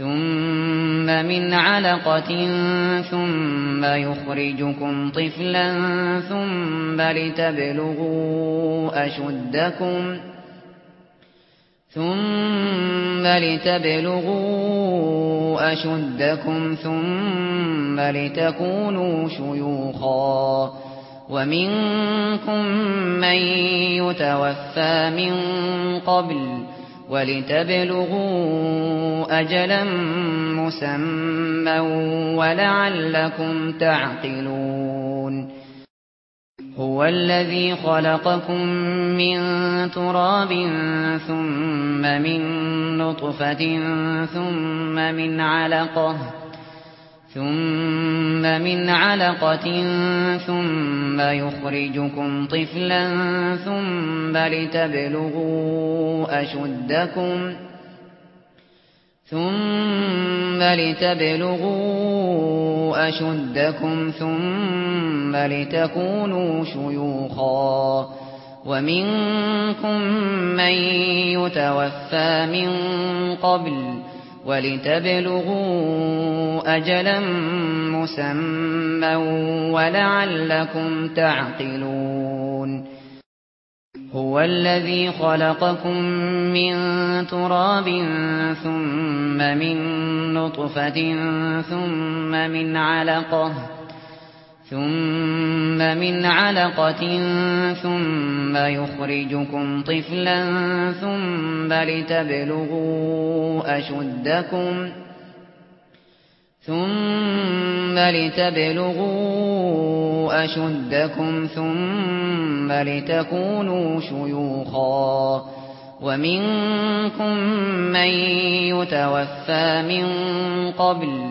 S1: ثُمَّ مِنْ عَلَقَةٍ ثُمَّ يُخْرِجُكُمْ طِفْلًا ثُمَّ لِتَبْلُغُوا أَشُدَّكُمْ ثُمَّ لِتَبْلُغُوا أَشُدَّكُمْ ثُمَّ لِتَكُونُوا شُيُوخًا وَمِنكُم مَّن يُتَوَفَّى مِن قَبْلُ ولتبلغوا أجلا مسمى ولعلكم تعقلون هو الذي خلقكم من تراب ثم من نطفة ثم من علقه ثُمَّ مِنْ عَلَقَةٍ ثُمَّ يُخْرِجُكُمْ طِفْلًا ثُمَّ لِتَبْلُغُوا أَشُدَّكُمْ ثُمَّ لِتَبْلُغُوا أَشُدَّكُمْ ثُمَّ لِتَكُونُوا شُيُوخًا وَمِنكُم مَّن يُتَوَفَّى مِن قَبْلُ ولتبلغوا أجلا مسمى ولعلكم تعقلون هو الذي خلقكم من تراب ثم من نطفة ثم من علقه ثُمَّ مِنْ عَلَقَةٍ ثُمَّ يُخْرِجُكُمْ طِفْلًا ثُمَّ لِتَبْلُغُوا أَشُدَّكُمْ ثُمَّ لِتَبْلُغُوا أَشُدَّكُمْ ثُمَّ لِتَكُونُوا شُيُوخًا وَمِنكُم مَّن يُتَوَفَّى مِن قَبْلُ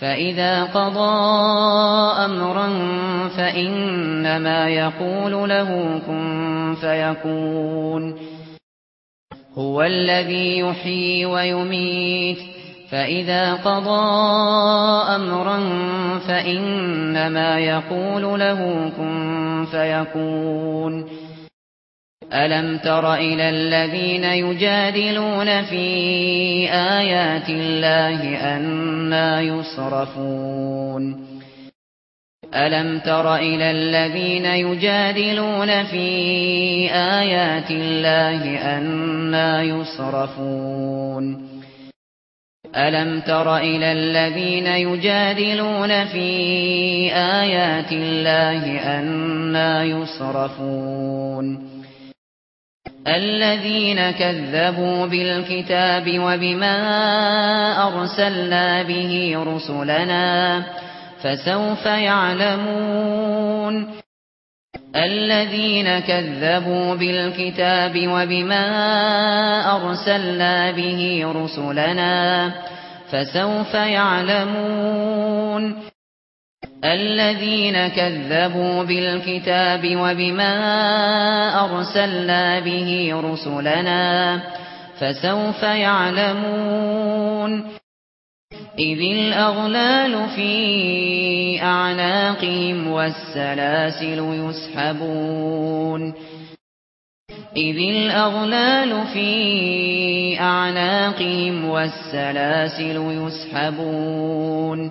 S1: فَإِذَا قَضَى أَمْرًا فَإِنَّمَا يَقُولُ لَهُ كُن فَيَكُونُ هُوَ الَّذِي يُحْيِي وَيُمِيتُ فَإِذَا قَضَى أَمْرًا فَإِنَّمَا يَقُولُ لَهُ كُن فَيَكُونُ ألم تر إلى الذين يجادلون في آيات الله أَنَّى يصرفون ألم تر إلى الذين يجادلون في آيات الله أَنَّى يصرفون ألم تر إلى الذين يجادلون في آيات الله أَنَّى يصرفون الذين كذبوا بالكتاب وبما أرسلنا به رسلنا فسوف يعلمون الذين كذبوا بالكتاب وبما أرسلنا به رسلنا فسوف يعلمون الذين كذبوا بالكتاب وبما أرسلنا به رسلنا فسوف يعلمون إذ الأغلال في أعناقهم والسلاسل يسحبون إذ الأغلال في أعناقهم والسلاسل يسحبون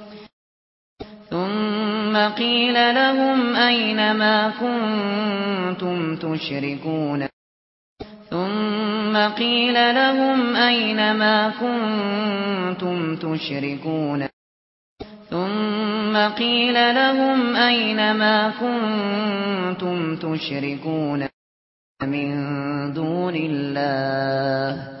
S1: ثُمَّ قِيلَ لَهُمْ أَيْنَ مَا كُنتُمْ تُشْرِكُونَ ثُمَّ قِيلَ لَهُمْ أَيْنَ مَا كُنتُمْ تُشْرِكُونَ ثُمَّ قِيلَ لَهُمْ أَيْنَ مَا كُنتُمْ تُشْرِكُونَ مِن دُونِ اللَّهِ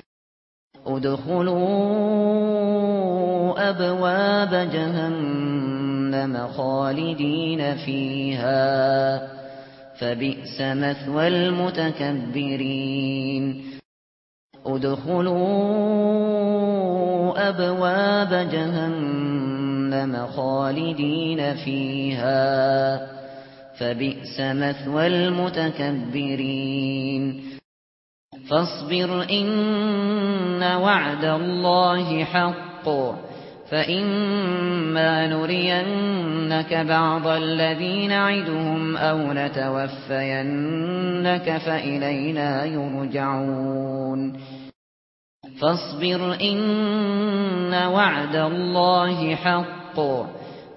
S1: ادخلوا ابواب جهنم خالدين فيها فبئس مثوى المتكبرين ادخلوا ابواب جهنم خالدين فيها فبئس مثوى المتكبرين فاصبر إن وعد الله حق فإما نرينك بعض الذين عدهم أو نتوفينك فإلينا يرجعون فاصبر إن وعد الله حق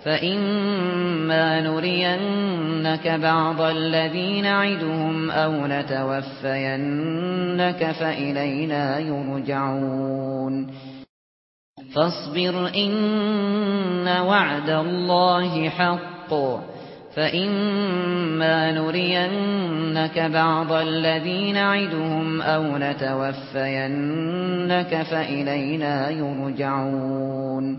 S1: فَإِمَّا نُرِيَنَّكَ بَعْضَ الَّذِينَ عِدُهُمْ أَوْ نَتَوَفَّيَنَّكَ فَإِلَيْنَا يُرْجَعُونَ فَاصْبِرْ إِنَّ وَعْدَ اللَّهِ حَقٌّ فَإِمَّا نُرِيَنَّكَ بَعْضَ الَّذِينَ عِدُهُمْ أَوْ نَتَوَفَّيَنَّكَ فَإِلَيْنَا يُرْجَعُونَ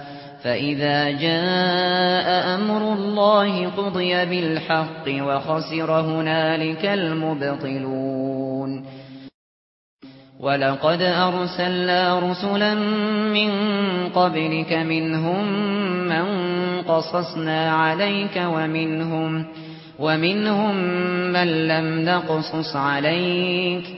S1: فإذا جاء أمر الله قضي بالحق وخسر هنالك المبطلون ولقد أرسلنا رسلا من قبلك منهم من قصصنا عليك ومنهم, ومنهم من لم نقصص عليك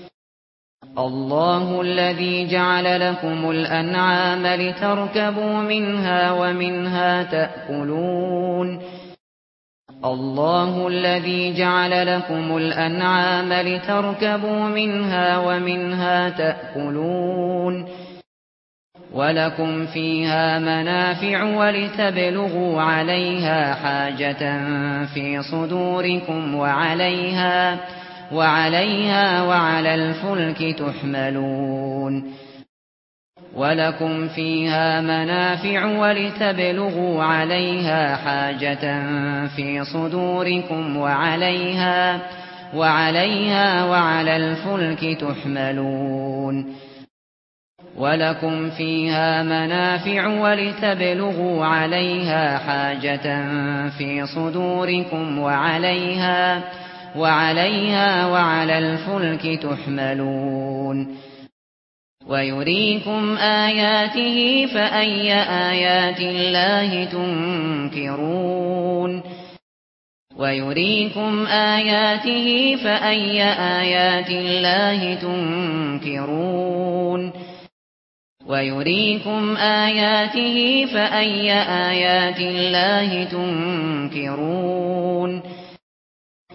S1: الله الذي جعل لكم الأنعام لتركبوا منها ومنها تأكلون الله الذي جعل لكم الأنعام لتركبوا منها ومنها تأكلون ولكم فيها منافع ولتبلغوا عليها حاجة في صدوركم وعليها تأكلون وعليها وعلى الفلك تحملون ولكم فيها منافع ولتبلغوا عليها حاجة في صدوركم وعليها وعليها وعلى الفلك تحملون ولكم فيها منافع ولتبلغوا عليها حاجة في صدوركم وعليها وعليها وعليها وعلى الفلك تحملون ويريكم آياته فأي آيات الله تنكرون ويريكم آياته فأي آيات الله تنكرون ويريكم آياته فأي آيات الله تنكرون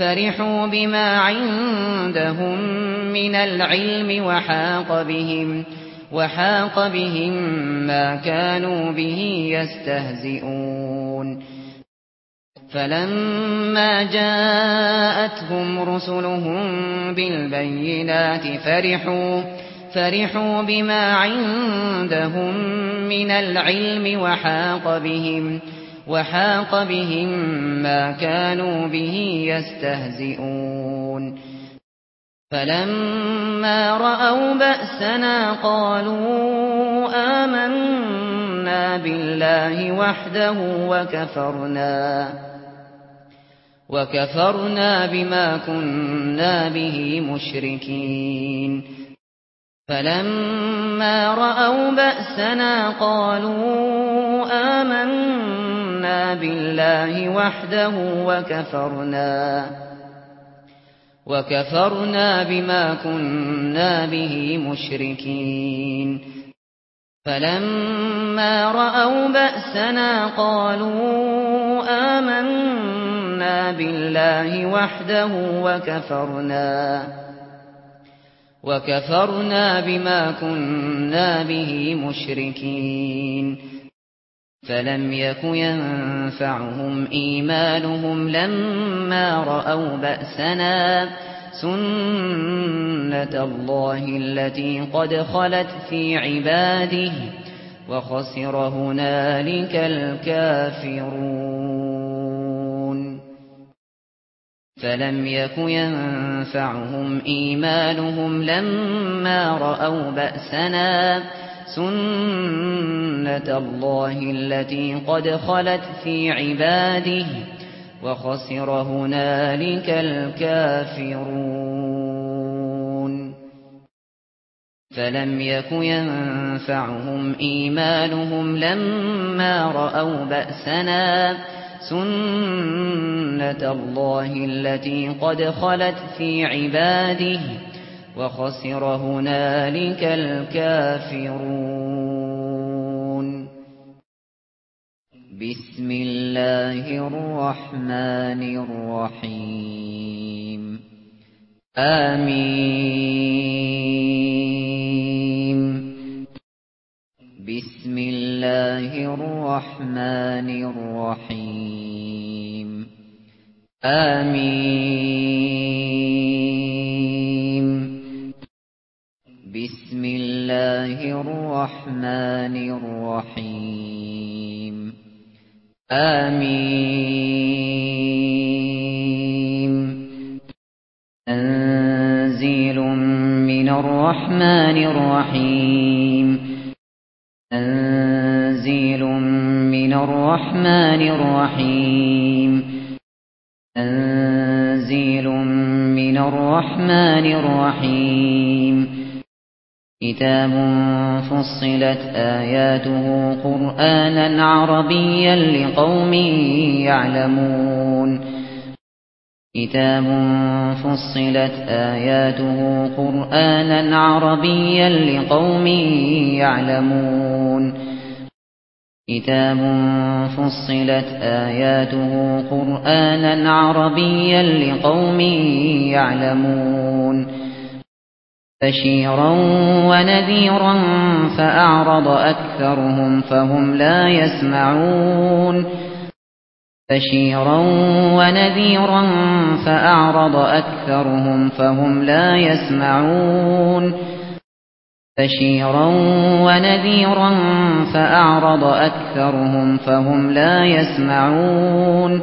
S1: فرحوا بما عندهم من العلم وحاق بهم وحاق بهم ما كانوا به يستهزئون فلما جاءتهم رسلهم بالبينات فرحوا فرحوا بما عندهم من العلم وحاق بهم ما وحاق بهم ما كانوا به يستهزئون فلما رأوا بأسنا قالوا آمنا بالله وحده وكفرنا وكفرنا بما كنا به مشركين فلما رأوا بأسنا قالوا آمنا آمنا بالله وحده وكفرنا وكفرنا بما كنا به مشركين فلما رأوا بأسنا قالوا آمنا بالله وحده وكفرنا وكفرنا بما كنا به مشركين فَلَمْ يَكُ يَنفَعُهُمْ إِيمَانُهُمْ لَمَّا رَأَوْا بَأْسَنَا سُنَّةَ اللَّهِ الَّتِي قَدْ خَلَتْ فِي عِبَادِهِ وَخَسِرَ هُنَالِكَ الْكَافِرُونَ فَلَمْ يَكُ يَنفَعُهُمْ إِيمَانُهُمْ لَمَّا رَأَوْا بَأْسَنَا سُنَّةَ اللَّهِ الَّتِي قَدْ خَلَتْ فِي عِبَادِهِ وَخَسِرَ هُنَالِكَ الْكَافِرُونَ فَلَمْ يَكُ يَنفَعُهُمْ إِيمَانُهُمْ لَمَّا رَأَوْا بَأْسَنَا سُنَّةَ اللَّهِ الَّتِي قَدْ خَلَتْ فِي عِبَادِهِ وخسر هنالك الكافرون
S2: بسم الله الرحمن الرحيم آمين بسم الله الرحمن الرحيم آمين بسم الله الرحمن الرحيم آمين تنزيل
S1: من الرحمن الرحيم تنزيل من الرحمن الرحيم أنزيل من الرحمن الرحيم كتاب فصلت آياته قرآنا عربيا لقوم يعلمون كتاب فصلت آياته قرآنا عربيا لقوم يعلمون كتاب فصلت آياته قرآنا عربيا لقوم يعلمون بشيرا ونذيرا فأعرض أكثرهم فهم لا يسمعون بشيرا ونذيرا فأعرض أكثرهم فهم لا يسمعون بشيرا ونذيرا فأعرض أكثرهم فهم لا يسمعون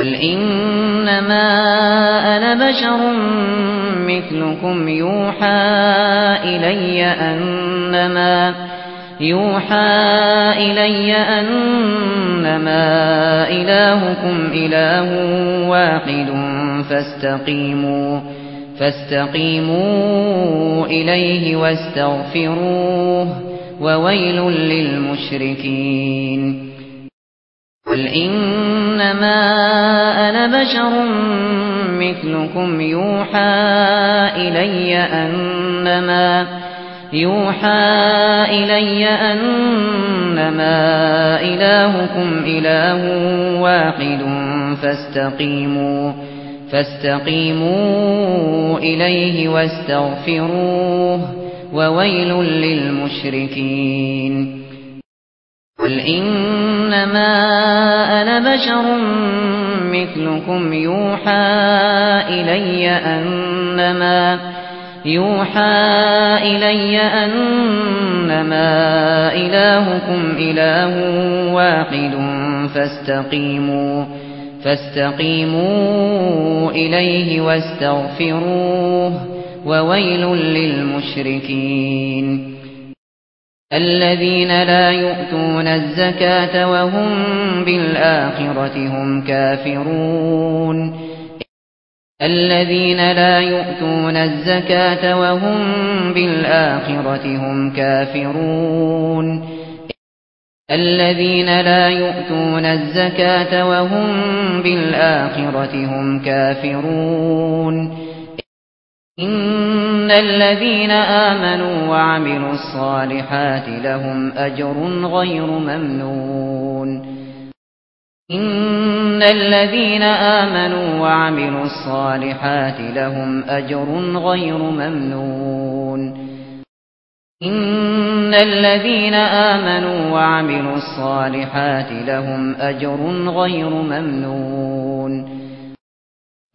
S1: قل إنما أنا بشر مثلكم يوحى إلي أنما يوحى إلي أنما إلهكم إله واحد فاستقيموا فاستقيموا إليه واستغفروه وويل للمشركين قل انما انا بشر مثلكم يوحى الي انما يوحى الي انما الهكم اله واحد فاستقيموا فاستقيموا اليه واستغفروه وويل للمشركين قل إنما أنا بشر مثلكم يوحى إلي أنما يوحى إلي أنما إلهكم إله واحد فاستقيموا فاستقيموا إليه واستغفروه وويل للمشركين الذين لا يؤتون الزكاة وهم بالآخرة هم كافرون الذين لا يؤتون الزكاة وهم بالآخرة هم كافرون الذين لا يؤتون الزكاة وهم بالآخرة هم كافرون ان الذين امنوا وعملوا الصالحات لهم اجر غير ممنون ان الذين امنوا وعملوا الصالحات لهم اجر غير ممنون ان الذين امنوا وعملوا الصالحات لهم اجر غير ممنون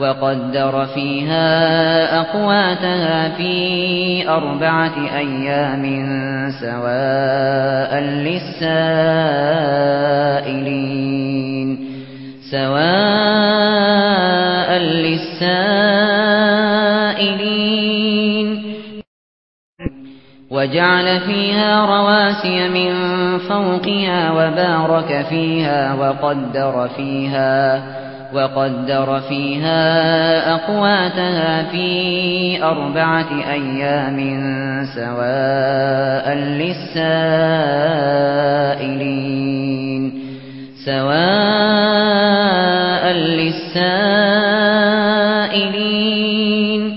S1: وقدر فيها أقواتها في أربعة أيام سواء للسائلين سواء للسائلين وجعل فيها رواسي من فوقها وبارك فيها وقدر فيها وقدر فيها أقواتها في أربعة أيام سواء للسائلين سواء للسائلين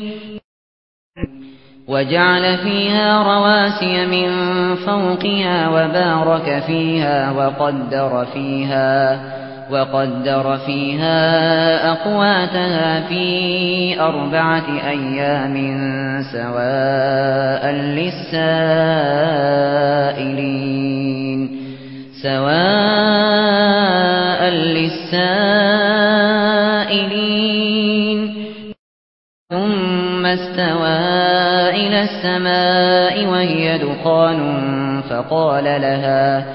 S1: وجعل فيها رواسي من فوقها وبارك فيها وقدر فيها وقدر فيها أقواتها في أربعة أيام سواء للسائلين سواء للسائلين ثم استوى إلى السماء وهي دخان فقال لها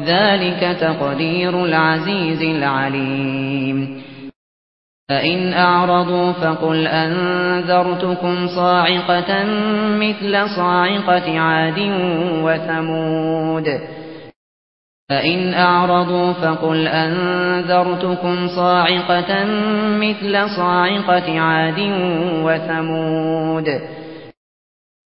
S1: ذلك تقدير العزيز العليم فإن أعرضوا فقل أنذرتكم صاعقة مثل صاعقة عاد وثمود فإن أعرضوا فقل أنذرتكم صاعقة مثل صاعقة عاد وثمود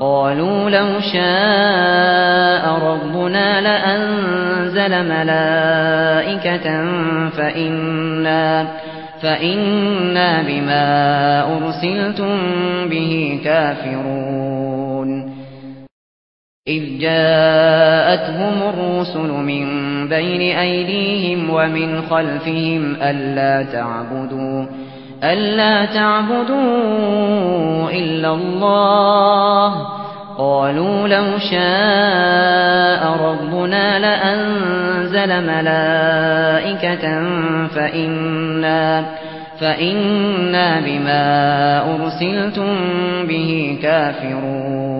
S1: قالوا لو شاء ربنا لأنزل ملائكة فإنا, فإنا بما أرسلتم به كافرون إذ جاءتهم الرسل من بين أيديهم ومن خلفهم ألا تعبدوا ألا تعبدوا إلا الله قالوا لو شاء ربنا لأنزل ملائكة فإنا, فإنا بما أرسلتم به كافرون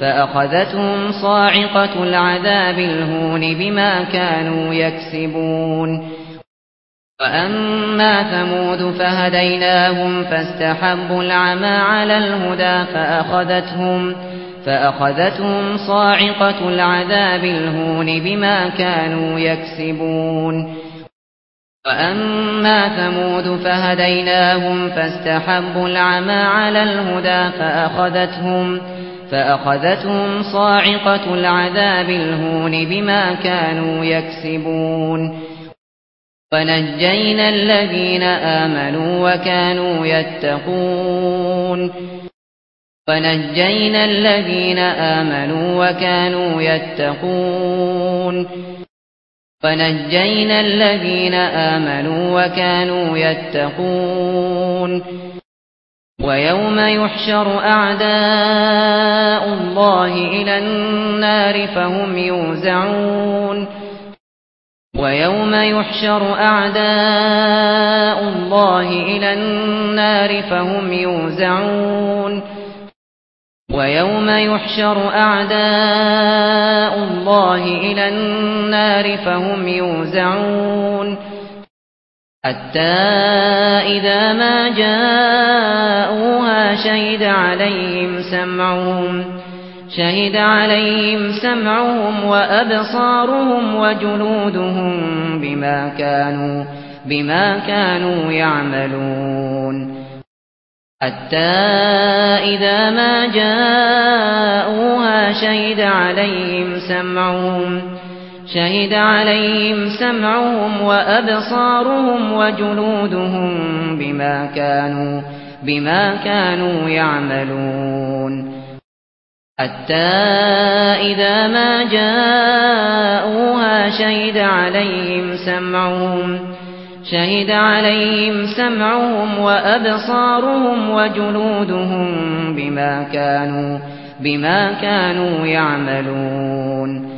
S1: فأخذتهم صاعقة العذاب الهون بما كانوا يكسبون وأما ثمود فهديناهم فاستحبوا العمى على الهدى فأخذتهم, فأخذتهم صاعقة العذاب الهون بما كانوا يكسبون وأما ثمود فهديناهم فاستحبوا العمى على الهدى فأخذتهم فأخذتهم فأخذتهم صاعقة العذاب الهون بما كانوا يكسبون ونجينا الذين آمنوا وكانوا يتقون ونجينا الذين آمنوا وكانوا يتقون ونجينا الذين آمنوا وكانوا يتقون وَيَوْمَ يُحْشَرُ أَعْدَاءُ اللَّهِ إِلَى النَّارِ فَهُمْ يُوزَعُونَ وَيَوْمَ يُحْشَرُ أَعْدَاءُ اللَّهِ إِلَى النَّارِ فَهُمْ يُوزَعُونَ وَيَوْمَ يُحْشَرُ أَعْدَاءُ اللَّهِ إِلَى النَّارِ فَهُمْ يُوزَعُونَ حتى إذا ما جاءوها شهد عليهم سمعهم شهد عليهم سمعهم وأبصارهم وجلودهم بما كانوا بما كانوا يعملون حتى إذا ما جاءوها شهد عليهم سمعهم شهد عليهم سمعهم وأبصارهم وجلودهم بما كانوا بما كانوا يعملون حتى إذا ما جاءوها شهد عليهم سمعهم شهد عليهم سمعهم وأبصارهم وجلودهم بما كانوا بما كانوا يعملون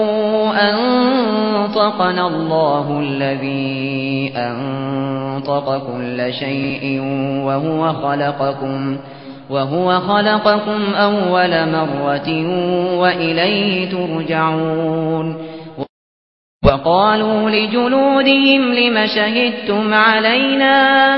S1: خلقنا الله الذي أنطق كل شيء وهو خلقكم وهو خلقكم أول مرة وإليه ترجعون وقالوا لجلودهم لما شهدتم علينا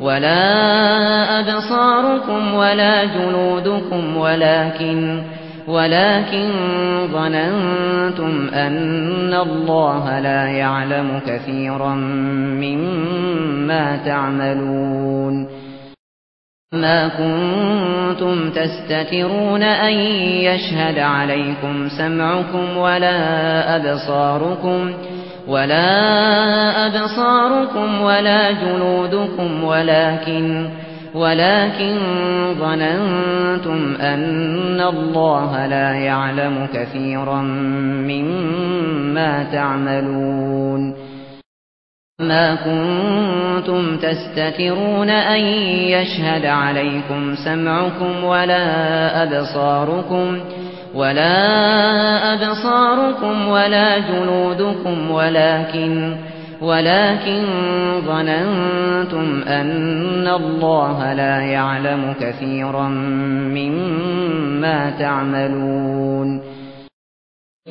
S1: ولا أبصاركم ولا جلودكم ولكن ولكن ظننتم أن الله لا يعلم كثيرا مما تعملون ما كنتم تستترون أن يشهد عليكم سمعكم ولا أبصاركم ولا ولا أبصاركم ولا جلودكم ولكن ولكن ظننتم أن الله لا يعلم كثيرا مما تعملون ما كنتم تستترون أن يشهد عليكم سمعكم ولا أبصاركم ولا ولا أبصاركم ولا جنودكم ولكن ولكن ظننتم أن الله لا يعلم كثيرا مما تعملون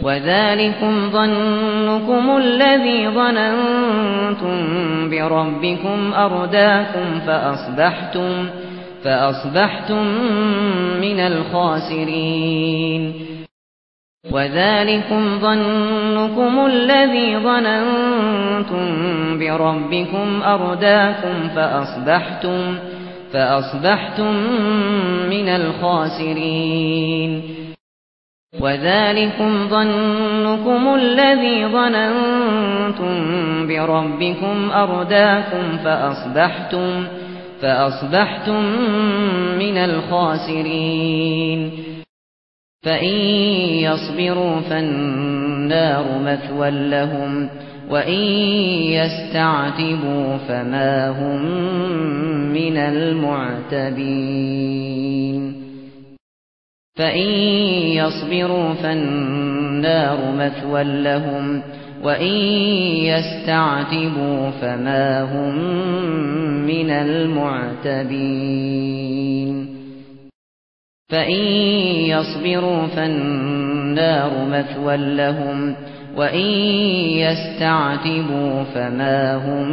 S1: وذلكم ظنكم الذي ظننتم بربكم أرداكم فأصبحتم فأصبحتم فأصبحتم من الخاسرين وذلكم ظنكم الذي ظننتم بربكم أرداكم فأصبحتم, فأصبحتم من الخاسرين وذلكم ظنكم الذي ظننتم بربكم أرداكم فأصبحتم من الخاسرين فأصبحتم من الخاسرين فإن يصبروا فالنار مثوى لهم وإن يستعتبوا فما هم من المعتبين فإن يصبروا فالنار مثوى لهم وإن وَإِن يَسْتَعْتِبُوا فَمَا هُمْ مِنَ الْمُعْتَبِينَ فَإِن يَصْبِرُوا فَالنَّارُ مَثْوًى لَّهُمْ وَإِن يَسْتَعْتِبُوا فَمَا هُمْ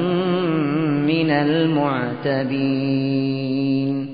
S1: مِنَ الْمُعْتَبِينَ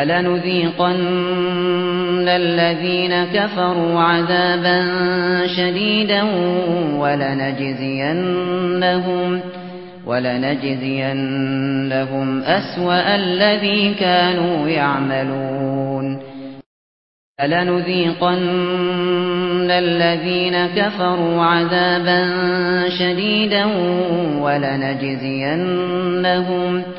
S1: أَلَنُذِيقَنَّ الذين كفروا عذابا شديدا ولنجزينهم ولنجزينهم أسوأ الذي كانوا يعملون أَلَنُذِيقَنَّ الذين كفروا عذابا شديدا ولنجزينهم أسوأ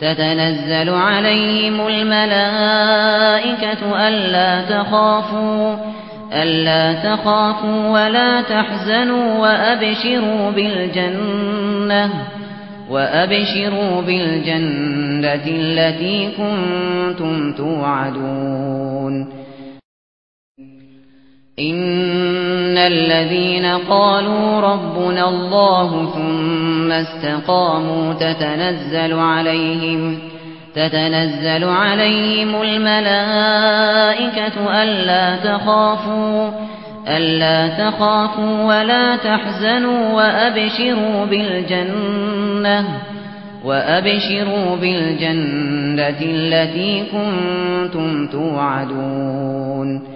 S1: تتنزل عليهم الملائكة ألا تخافوا ألا تخافوا ولا تحزنوا وأبشروا بالجنة وأبشروا بالجنة التي كنتم توعدون إن الذين قالوا ربنا الله ثم ثم استقاموا تتنزل عليهم تتنزل عليهم الملائكة ألا تخافوا ألا تخافوا ولا تحزنوا وأبشروا بالجنة وأبشروا بالجنة التي كنتم توعدون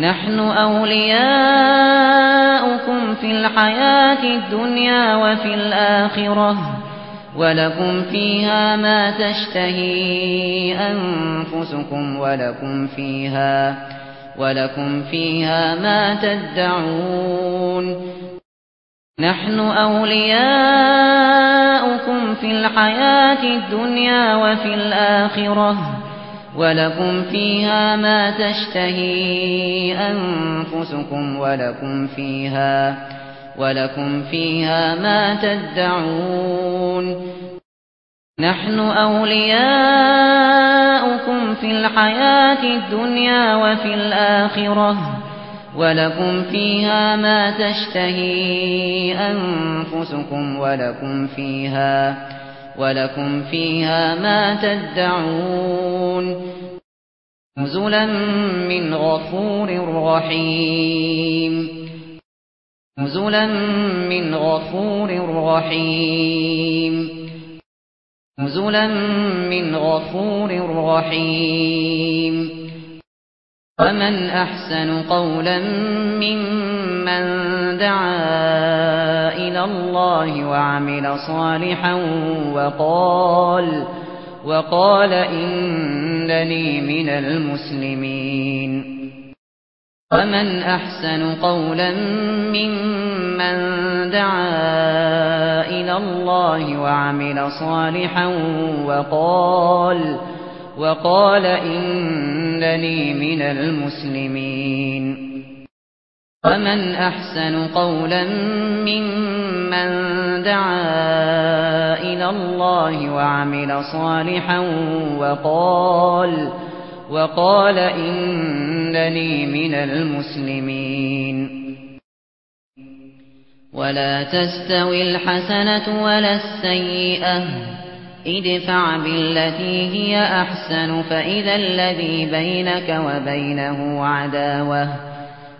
S1: نحن أولياؤكم في الحياة الدنيا وفي الآخرة ولكم فيها ما تشتهي أنفسكم ولكم فيها ولكم فيها ما تدعون نحن أولياؤكم في الحياة الدنيا وفي الآخرة ولكم فيها ما تشتهي أنفسكم ولكم فيها ولكم فيها ما تدعون نحن أولياؤكم في الحياة الدنيا وفي الآخرة ولكم فيها ما تشتهي أنفسكم ولكم فيها ما تشتهي ولكم فيها ما تدعون نزلا من غفور رحيم نزلا من غفور رحيم نزلا من غفور رحيم ومن احسن قولا ممن دعا إلى الله وعمل صالحا وقال وقال إنني من المسلمين ومن أحسن قولا ممن دعا إلى الله وعمل صالحا وقال وقال إنني من المسلمين ومن أحسن قولا ممن دعا إلى الله وعمل صالحا وقال وقال إنني من المسلمين ولا تستوي الحسنة ولا السيئة ادفع بالتي هي أحسن فإذا الذي بينك وبينه عداوه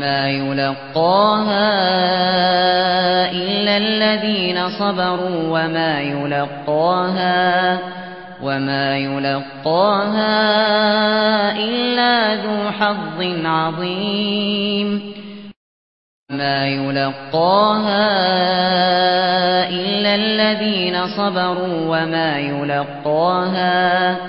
S1: ما يلقاها إلا الذين صبروا وما يلقاها وما يلقاها إلا ذو حظ عظيم ما يلقاها إلا الذين صبروا وما يلقاها إلا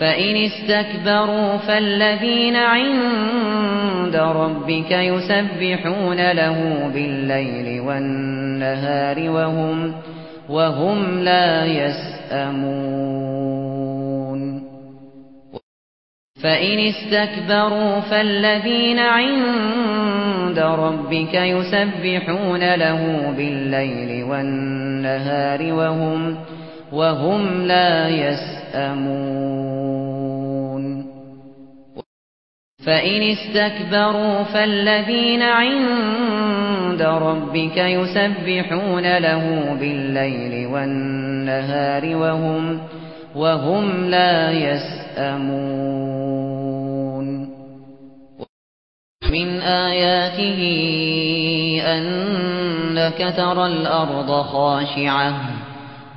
S1: فَإِنِ اسْتَكْبَرُوا فَالَّذِينَ عِندَ رَبِّكَ يُسَبِّحُونَ لَهُ بِاللَّيْلِ وَالنَّهَارِ وَهُمْ وَهُمْ لَا يَسْأَمُونَ فَإِنِ اسْتَكْبَرُوا فَالَّذِينَ عِندَ رَبِّكَ يُسَبِّحُونَ لَهُ بِاللَّيْلِ وَالنَّهَارِ وَهُمْ وَهُمْ وهم لا يسأمون فإن استكبروا فالذين عند ربك يسبحون له بالليل والنهار وهم وهم لا يسأمون من آياته أنك ترى الأرض خاشعة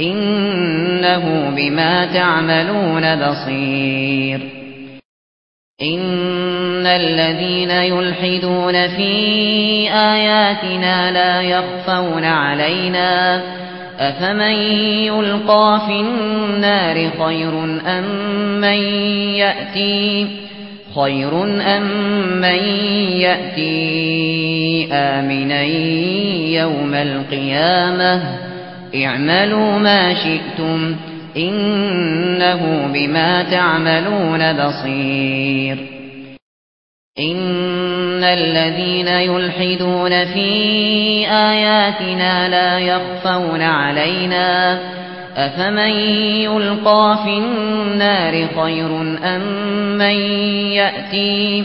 S1: إنه بما تعملون بصير إن الذين يلحدون في آياتنا لا يخفون علينا أفمن يلقى في النار خير أم من يأتي خير أم من يأتي آمنا يوم القيامة اعملوا ما شئتم انه بما تعملون بصير ان الذين يلحدون في اياتنا لا يخفون علينا افمن يلقى في النار خير ام من ياتي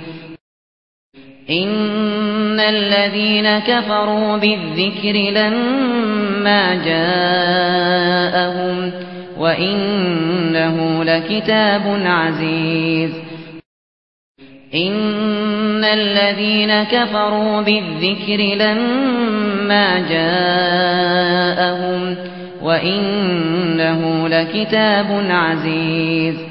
S1: ان الذين كفروا بالذكر لما جاءهم وانه لكتاب عزيز ان الذين كفروا بالذكر لما جاءهم وانه لكتاب عزيز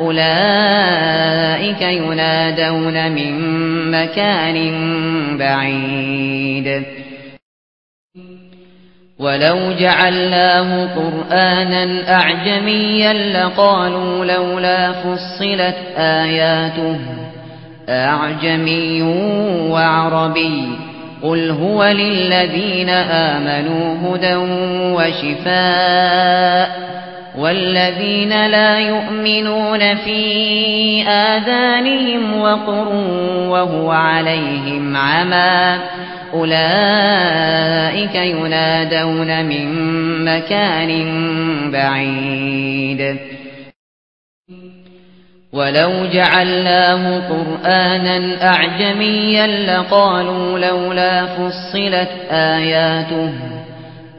S1: أولئك ينادون من مكان بعيد ولو جعلناه قرآنا أعجميا لقالوا لولا فصلت آياته أعجمي وعربي قل هو للذين آمنوا هدى وشفاء والذين لا يؤمنون في آذانهم وقر وهو عليهم عمى أولئك ينادون من مكان بعيد ولو جعلناه قرآنا أعجميا لقالوا لولا فصلت آياته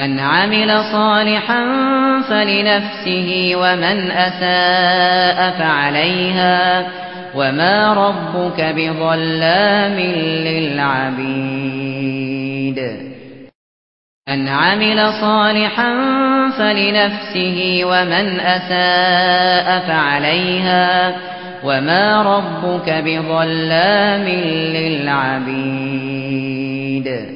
S1: من عمل صالحا فلنفسه ومن أساء فعليها وما ربك بظلام للعبيد من عمل صالحا فلنفسه ومن أساء فعليها وما ربك بظلام للعبيد